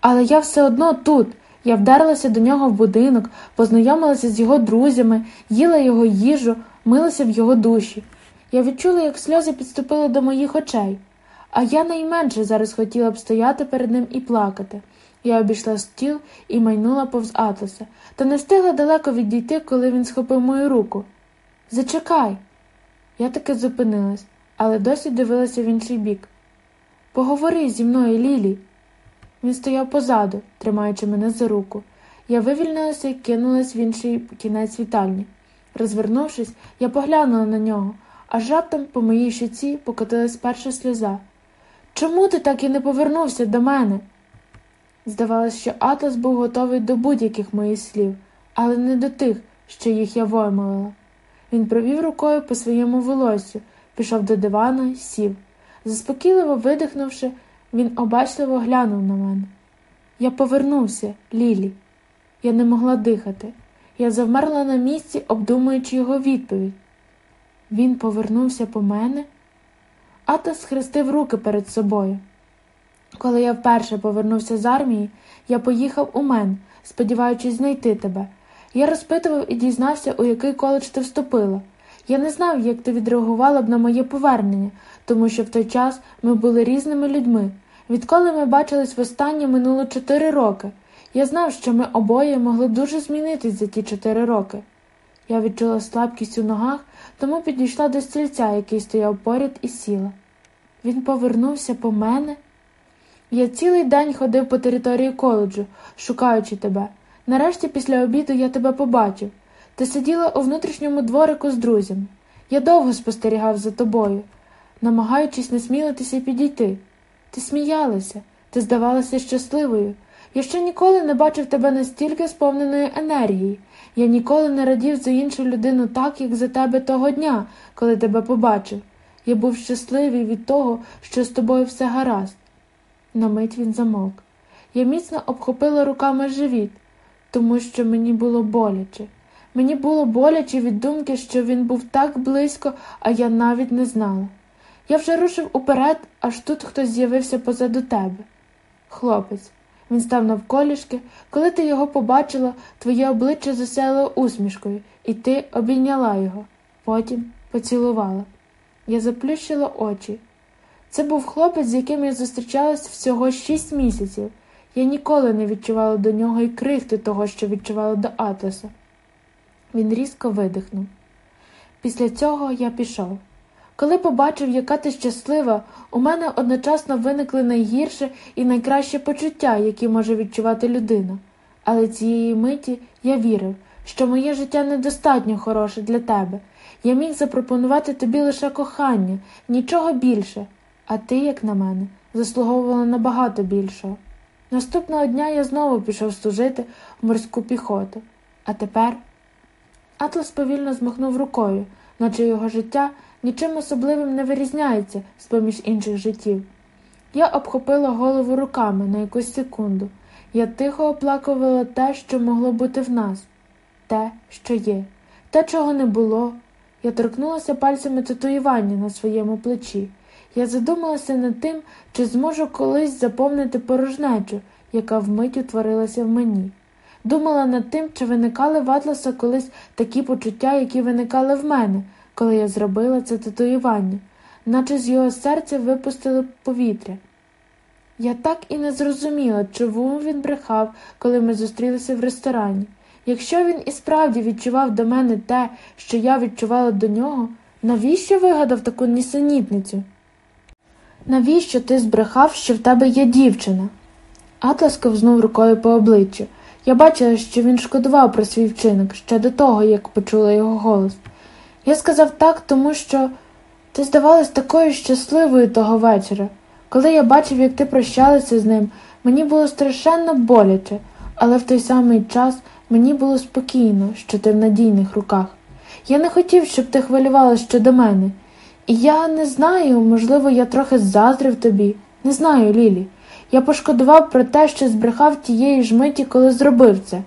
Але я все одно тут. Я вдерлася до нього в будинок, познайомилася з його друзями, їла його їжу, милася в його душі. Я відчула, як сльози підступили до моїх очей. А я найменше зараз хотіла б стояти перед ним і плакати. Я обійшла стіл і майнула повз Атласа, та не встигла далеко відійти, коли він схопив мою руку. Зачекай. Я таки зупинилась, але досі дивилася в інший бік. Поговори зі мною, Лілі. Він стояв позаду, тримаючи мене за руку. Я вивільнилася і кинулась в інший кінець вітальні. Розвернувшись, я поглянула на нього, аж раптом по моїй щоці покотилась перша сльоза. Чому ти так і не повернувся до мене? Здавалось, що Атлас був готовий до будь-яких моїх слів, але не до тих, що їх я вимовила. Він провів рукою по своєму волоссю, пішов до дивана і сів. Заспокійливо видихнувши, він обачливо глянув на мене. Я повернувся, Лілі. Я не могла дихати. Я завмерла на місці, обдумуючи його відповідь. Він повернувся по мене. Атас схрестив руки перед собою. Коли я вперше повернувся з армії, я поїхав у Мен, сподіваючись знайти тебе. Я розпитував і дізнався, у який коледж ти вступила. Я не знав, як ти відреагувала б на моє повернення, тому що в той час ми були різними людьми. Відколи ми бачились востаннє минуло чотири роки. Я знав, що ми обоє могли дуже змінитись за ті чотири роки. Я відчула слабкість у ногах, тому підійшла до стільця, який стояв поряд, і сіла. Він повернувся по мене. Я цілий день ходив по території коледжу, шукаючи тебе. Нарешті після обіду я тебе побачив. Ти сиділа у внутрішньому дворику з друзями. Я довго спостерігав за тобою, намагаючись насмілитися підійти. Ти сміялася, ти здавалася щасливою. Я ще ніколи не бачив тебе настільки сповненої енергії. Я ніколи не радів за іншу людину так, як за тебе того дня, коли тебе побачив. Я був щасливий від того, що з тобою все гаразд. На мить він замовк. Я міцно обхопила руками живіт, тому що мені було боляче. Мені було боляче від думки, що він був так близько, а я навіть не знала. Я вже рушив уперед, аж тут хтось з'явився позаду тебе. Хлопець, він став навколішки, коли ти його побачила, твоє обличчя заселило усмішкою, і ти обійняла його, потім поцілувала. Я заплющила очі. Це був хлопець, з яким я зустрічалась всього шість місяців. Я ніколи не відчувала до нього і крихти того, що відчувала до Атласа. Він різко видихнув. Після цього я пішов. Коли побачив, яка ти щаслива, у мене одночасно виникли найгірше і найкраще почуття, які може відчувати людина. Але цієї миті я вірив, що моє життя недостатньо хороше для тебе. Я міг запропонувати тобі лише кохання, нічого більше, а ти, як на мене, заслуговувала набагато більшого. Наступного дня я знову пішов служити в морську піхоту. А тепер Атлас повільно змахнув рукою, наче його життя нічим особливим не вирізняється з поміж інших життів. Я обхопила голову руками на якусь секунду. Я тихо оплакувала те, що могло бути в нас, те, що є, те, чого не було. Я торкнулася пальцями татуювання на своєму плечі. Я задумалася над тим, чи зможу колись заповнити порожнечу, яка вмить утворилася в мені. Думала над тим, чи виникали в Атласа колись такі почуття, які виникали в мене, коли я зробила це татуювання, наче з його серця випустили повітря. Я так і не зрозуміла, чому він брехав, коли ми зустрілися в ресторані. Якщо він і справді відчував до мене те, що я відчувала до нього, навіщо вигадав таку нісенітницю? Навіщо ти збрехав, що в тебе є дівчина? Атлас ковзнув рукою по обличчю. Я бачила, що він шкодував про свій вчинок ще до того, як почула його голос. Я сказав так, тому що Ти здавалась такою щасливою того вечора. Коли я бачив, як ти прощалася з ним, мені було страшенно боляче, але в той самий час мені було спокійно, що ти в надійних руках. Я не хотів, щоб ти хвилювалася щодо мене. І я не знаю, можливо, я трохи заздрив тобі. Не знаю, Лілі. Я пошкодував про те, що збрехав тієї ж миті, коли зробив це.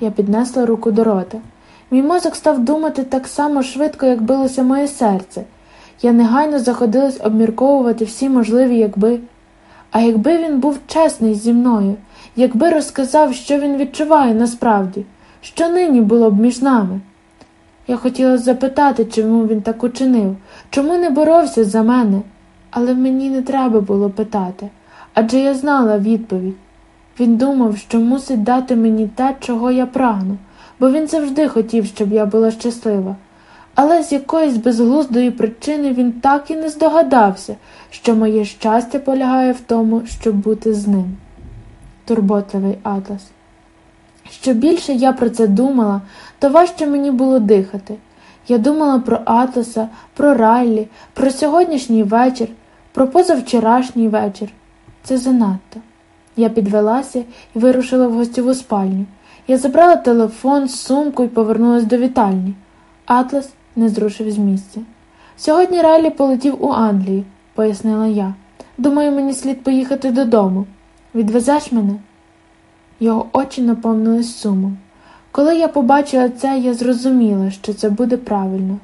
Я піднесла руку до рота. Мій мозок став думати так само швидко, як билося моє серце. Я негайно заходилась обмірковувати всі можливі, якби. А якби він був чесний зі мною, якби розказав, що він відчуває насправді, що нині було б між нами. Я хотіла запитати, чому він так учинив, чому не боровся за мене, але мені не треба було питати, адже я знала відповідь. Він думав, що мусить дати мені те, чого я прагну, бо він завжди хотів, щоб я була щаслива. Але з якоїсь безглуздої причини він так і не здогадався, що моє щастя полягає в тому, щоб бути з ним. Турботливий Атлас. Що більше я про це думала, то важче мені було дихати. Я думала про Атласа, про Райлі, про сьогоднішній вечір, про позавчорашній вечір. Це занадто. Я підвелася і вирушила в гостєву спальню. Я забрала телефон, сумку і повернулась до вітальні. Атлас не зрушив з місця. Сьогодні Райлі полетів у Англію, пояснила я. Думаю, мені слід поїхати додому. Відвезеш мене? Його очі наповнились сумом. Коли я побачила це, я зрозуміла, що це буде правильно.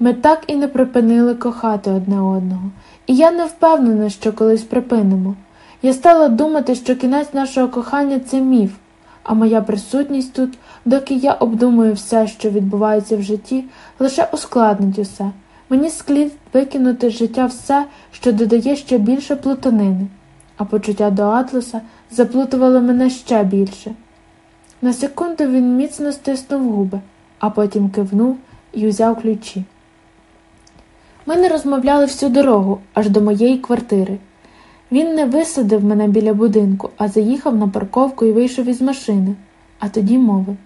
Ми так і не припинили кохати одне одного, і я не впевнена, що колись припинимо. Я стала думати, що кінець нашого кохання це міф, а моя присутність тут, доки я обдумую все, що відбувається в житті, лише ускладнить усе. Мені слід викинути з життя все, що додає ще більше плутанини, а почуття до Атласа заплутувало мене ще більше. На секунду він міцно стиснув губи, а потім кивнув і узяв ключі. Ми не розмовляли всю дорогу аж до моєї квартири. Він не висадив мене біля будинку, а заїхав на парковку і вийшов із машини, а тоді мовив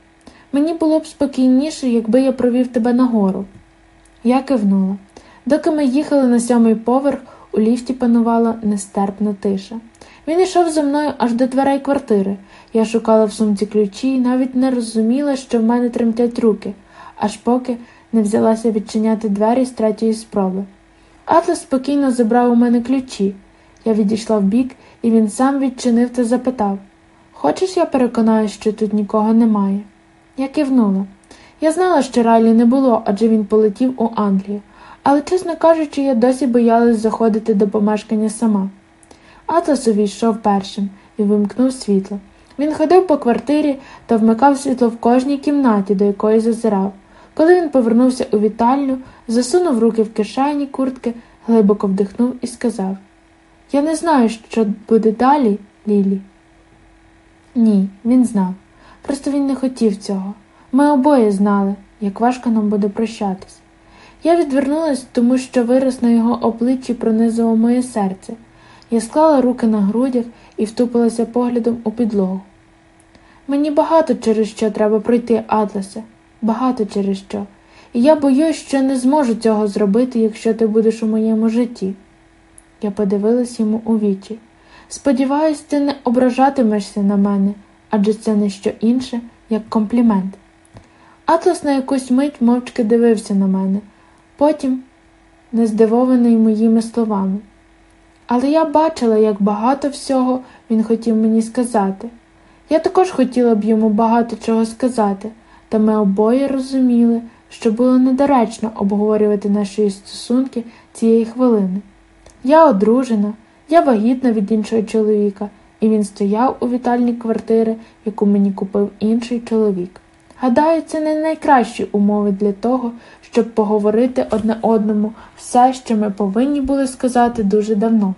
Мені було б спокійніше, якби я провів тебе нагору. Я кивнула. Доки ми їхали на сьомий поверх, у ліфті панувала нестерпна тиша. Він йшов за мною аж до дверей квартири. Я шукала в сумці ключі і навіть не розуміла, що в мене тремтять руки, аж поки не взялася відчиняти двері з третьої спроби. Атлас спокійно забрав у мене ключі. Я відійшла вбік, і він сам відчинив та запитав Хочеш, я переконаюсь, що тут нікого немає? Я кивнула. Я знала, що Райлі не було, адже він полетів у Англію, але, чесно кажучи, я досі боялась заходити до помешкання сама. Атлас увійшов першим і вимкнув світло. Він ходив по квартирі та вмикав світло в кожній кімнаті, до якої зазирав. Коли він повернувся у вітальню, засунув руки в кишені куртки, глибоко вдихнув і сказав Я не знаю, що буде далі, Лілі. Ні, він знав. Просто він не хотів цього. Ми обоє знали, як важко нам буде прощатись. Я відвернулась, тому що вираз на його обличчі пронизував моє серце. Я склала руки на грудях і втупилася поглядом у підлогу. Мені багато через що треба пройти, Атласе, багато через що. І я боюсь, що не зможу цього зробити, якщо ти будеш у моєму житті. Я подивилась йому у вічі. Сподіваюсь, ти не ображатимешся на мене, адже це не що інше, як комплімент. Атлас на якусь мить мовчки дивився на мене, потім не здивований моїми словами. Але я бачила, як багато всього він хотів мені сказати. Я також хотіла б йому багато чого сказати, та ми обоє розуміли, що було недоречно обговорювати наші стосунки цієї хвилини. Я одружена, я вагітна від іншого чоловіка, і він стояв у вітальні квартири, яку мені купив інший чоловік. Гадаю, це не найкращі умови для того, щоб поговорити одне одному все, що ми повинні були сказати дуже давно.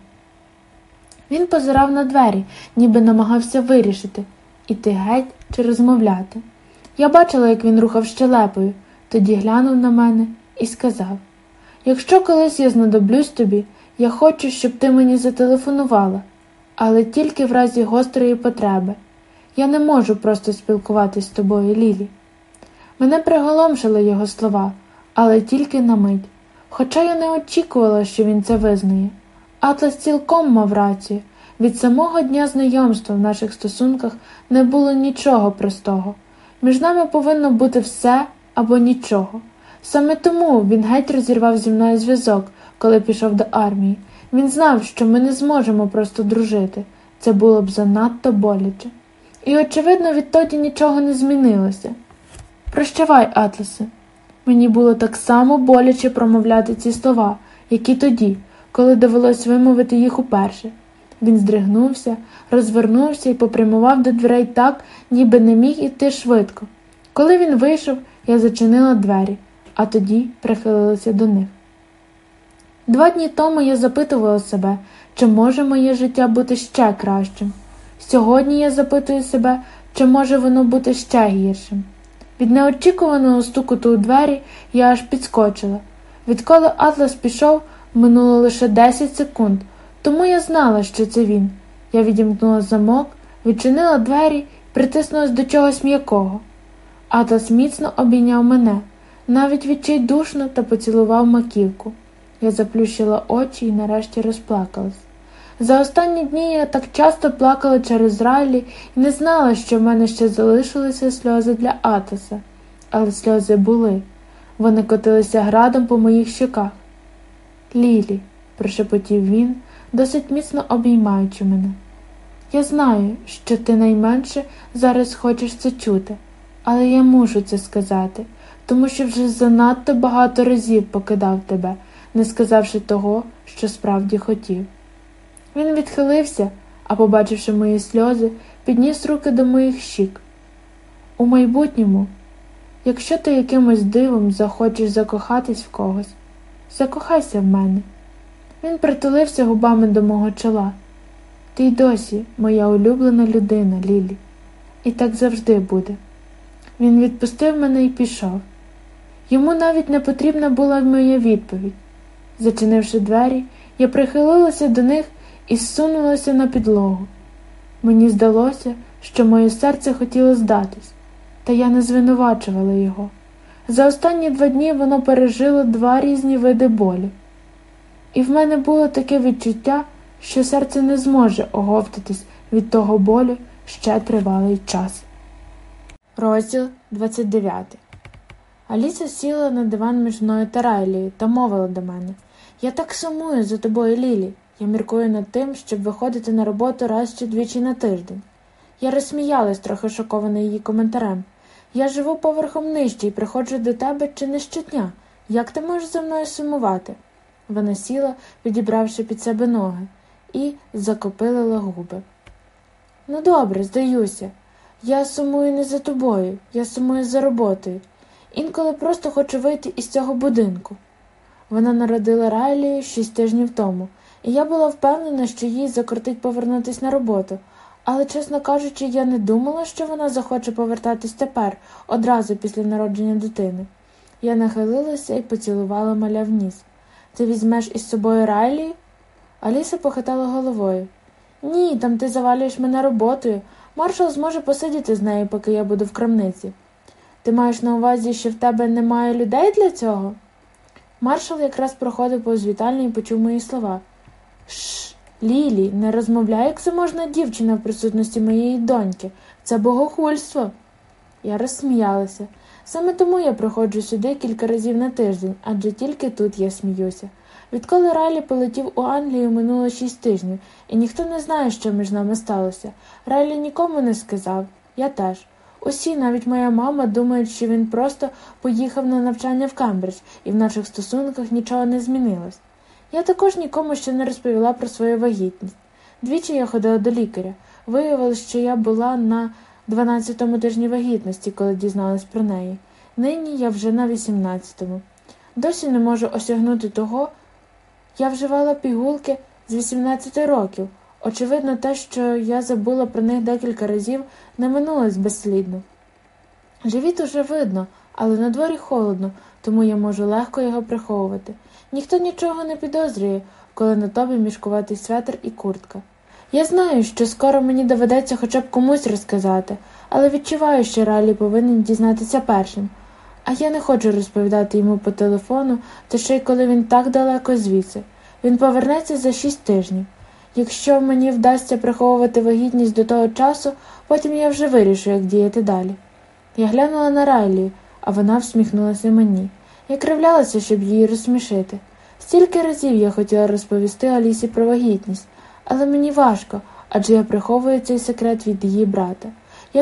Він позирав на двері, ніби намагався вирішити іти геть чи розмовляти. Я бачила, як він рухав щелепою, тоді глянув на мене і сказав Якщо колись я знадоблюсь тобі, я хочу, щоб ти мені зателефонувала, але тільки в разі гострої потреби. Я не можу просто спілкуватись з тобою, Лілі. Мене приголомшили його слова, але тільки на мить. Хоча я не очікувала, що він це визнає. Атлас цілком мав рацію. Від самого дня знайомства в наших стосунках не було нічого простого. Між нами повинно бути все або нічого. Саме тому він геть розірвав зі мною зв'язок, коли пішов до армії. Він знав, що ми не зможемо просто дружити. Це було б занадто боляче. І, очевидно, відтоді нічого не змінилося. Прощавай, Атласе. Мені було так само боляче промовляти ці слова, як і тоді, коли довелось вимовити їх уперше. Він здригнувся, розвернувся і попрямував до дверей так, ніби не міг іти швидко. Коли він вийшов, я зачинила двері, а тоді прихилилася до них. Два дні тому я запитувала себе, чи може моє життя бути ще кращим. Сьогодні я запитую себе, чи може воно бути ще гіршим. Від неочікуваного стукоту у двері я аж підскочила. Відколи Атлас пішов, минуло лише 10 секунд, тому я знала, що це він. Я відімкнула замок, відчинила двері притиснулась до чогось м'якого. Атлас міцно обійняв мене, навіть відчайдушно та поцілував маківку. Я заплющила очі і нарешті розплакалась. За останні дні я так часто плакала через ралі і не знала, що в мене ще залишилися сльози для Атоса, але сльози були. Вони котилися градом по моїх щоках. Лілі, прошепотів він, досить міцно обіймаючи мене. Я знаю, що ти найменше зараз хочеш це чути, але я мушу це сказати, тому що вже занадто багато разів покидав тебе, не сказавши того, що справді хотів. Він відхилився, а, побачивши мої сльози, підніс руки до моїх щік. У майбутньому, якщо ти якимось дивом захочеш закохатись в когось, закохайся в мене. Він притулився губами до мого чола. Ти й досі моя улюблена людина, Лілі, і так завжди буде. Він відпустив мене і пішов. Йому навіть не потрібна була моя відповідь. Зачинивши двері, я прихилилася до них і зсунулася на підлогу. Мені здалося, що моє серце хотіло здатись, та я не звинувачувала його. За останні два дні воно пережило два різні види болі. І в мене було таке відчуття, що серце не зможе оговтатись від того болю ще тривалий час. Розділ 29 Аліса сіла на диван між мною та Райлією та мовила до мене Я так сумую за тобою, Лілі. Я міркую над тим, щоб виходити на роботу раз чи двічі на тиждень. Я розсміялась, трохи шокована її коментарем. Я живу поверхом нижче і приходжу до тебе чи не щодня. Як ти можеш за мною сумувати? Вона сіла, підібравши під себе ноги, і закопилила губи. Ну, добре, здаюся. Я сумую не за тобою, я сумую за роботою. Інколи просто хочу вийти із цього будинку. Вона народила Райлію шість тижнів тому, і я була впевнена, що їй закортить повернутися на роботу, але, чесно кажучи, я не думала, що вона захоче повертатись тепер, одразу після народження дитини. Я нахилилася і поцілувала маля в ніс. Ти візьмеш із собою Райлі? Аліса похитала головою. Ні, там ти завалюєш мене роботою. Маршал зможе посидіти з нею, поки я буду в крамниці. Ти маєш на увазі, що в тебе немає людей для цього? Маршал якраз проходив повз вітальню і почув мої слова. Шш, Лілі, не розмовляй, як заможна дівчина в присутності моєї доньки. Це богохульство. Я розсміялася. Саме тому я приходжу сюди кілька разів на тиждень, адже тільки тут я сміюся. Відколи Райлі полетів у Англію минуло шість тижнів, і ніхто не знає, що між нами сталося. Райлі нікому не сказав, я теж. Усі, навіть моя мама, думають, що він просто поїхав на навчання в Кембридж, і в наших стосунках нічого не змінилось. Я також нікому ще не розповіла про свою вагітність. Двічі я ходила до лікаря. Виявилось, що я була на 12-му тижні вагітності, коли дізналась про неї. Нині я вже на 18-му. Досі не можу осягнути того. Я вживала пігулки з 18 років. Очевидно, те, що я забула про них декілька разів, не минулось безслідно. Живіт уже видно, але на дворі холодно, тому я можу легко його приховувати. Ніхто нічого не підозрює, коли на тобі мішкуватий светр і куртка. Я знаю, що скоро мені доведеться хоча б комусь розказати, але відчуваю, що Ралі повинен дізнатися першим. А я не хочу розповідати йому по телефону, та ще й коли він так далеко звідси. Він повернеться за шість тижнів. Якщо мені вдасться приховувати вагітність до того часу, потім я вже вирішу, як діяти далі. Я глянула на Райлі, а вона всміхнулася мені. Я кривлялася, щоб її розсмішити. Стільки разів я хотіла розповісти Алісі про вагітність, але мені важко, адже я приховую цей секрет від її брата.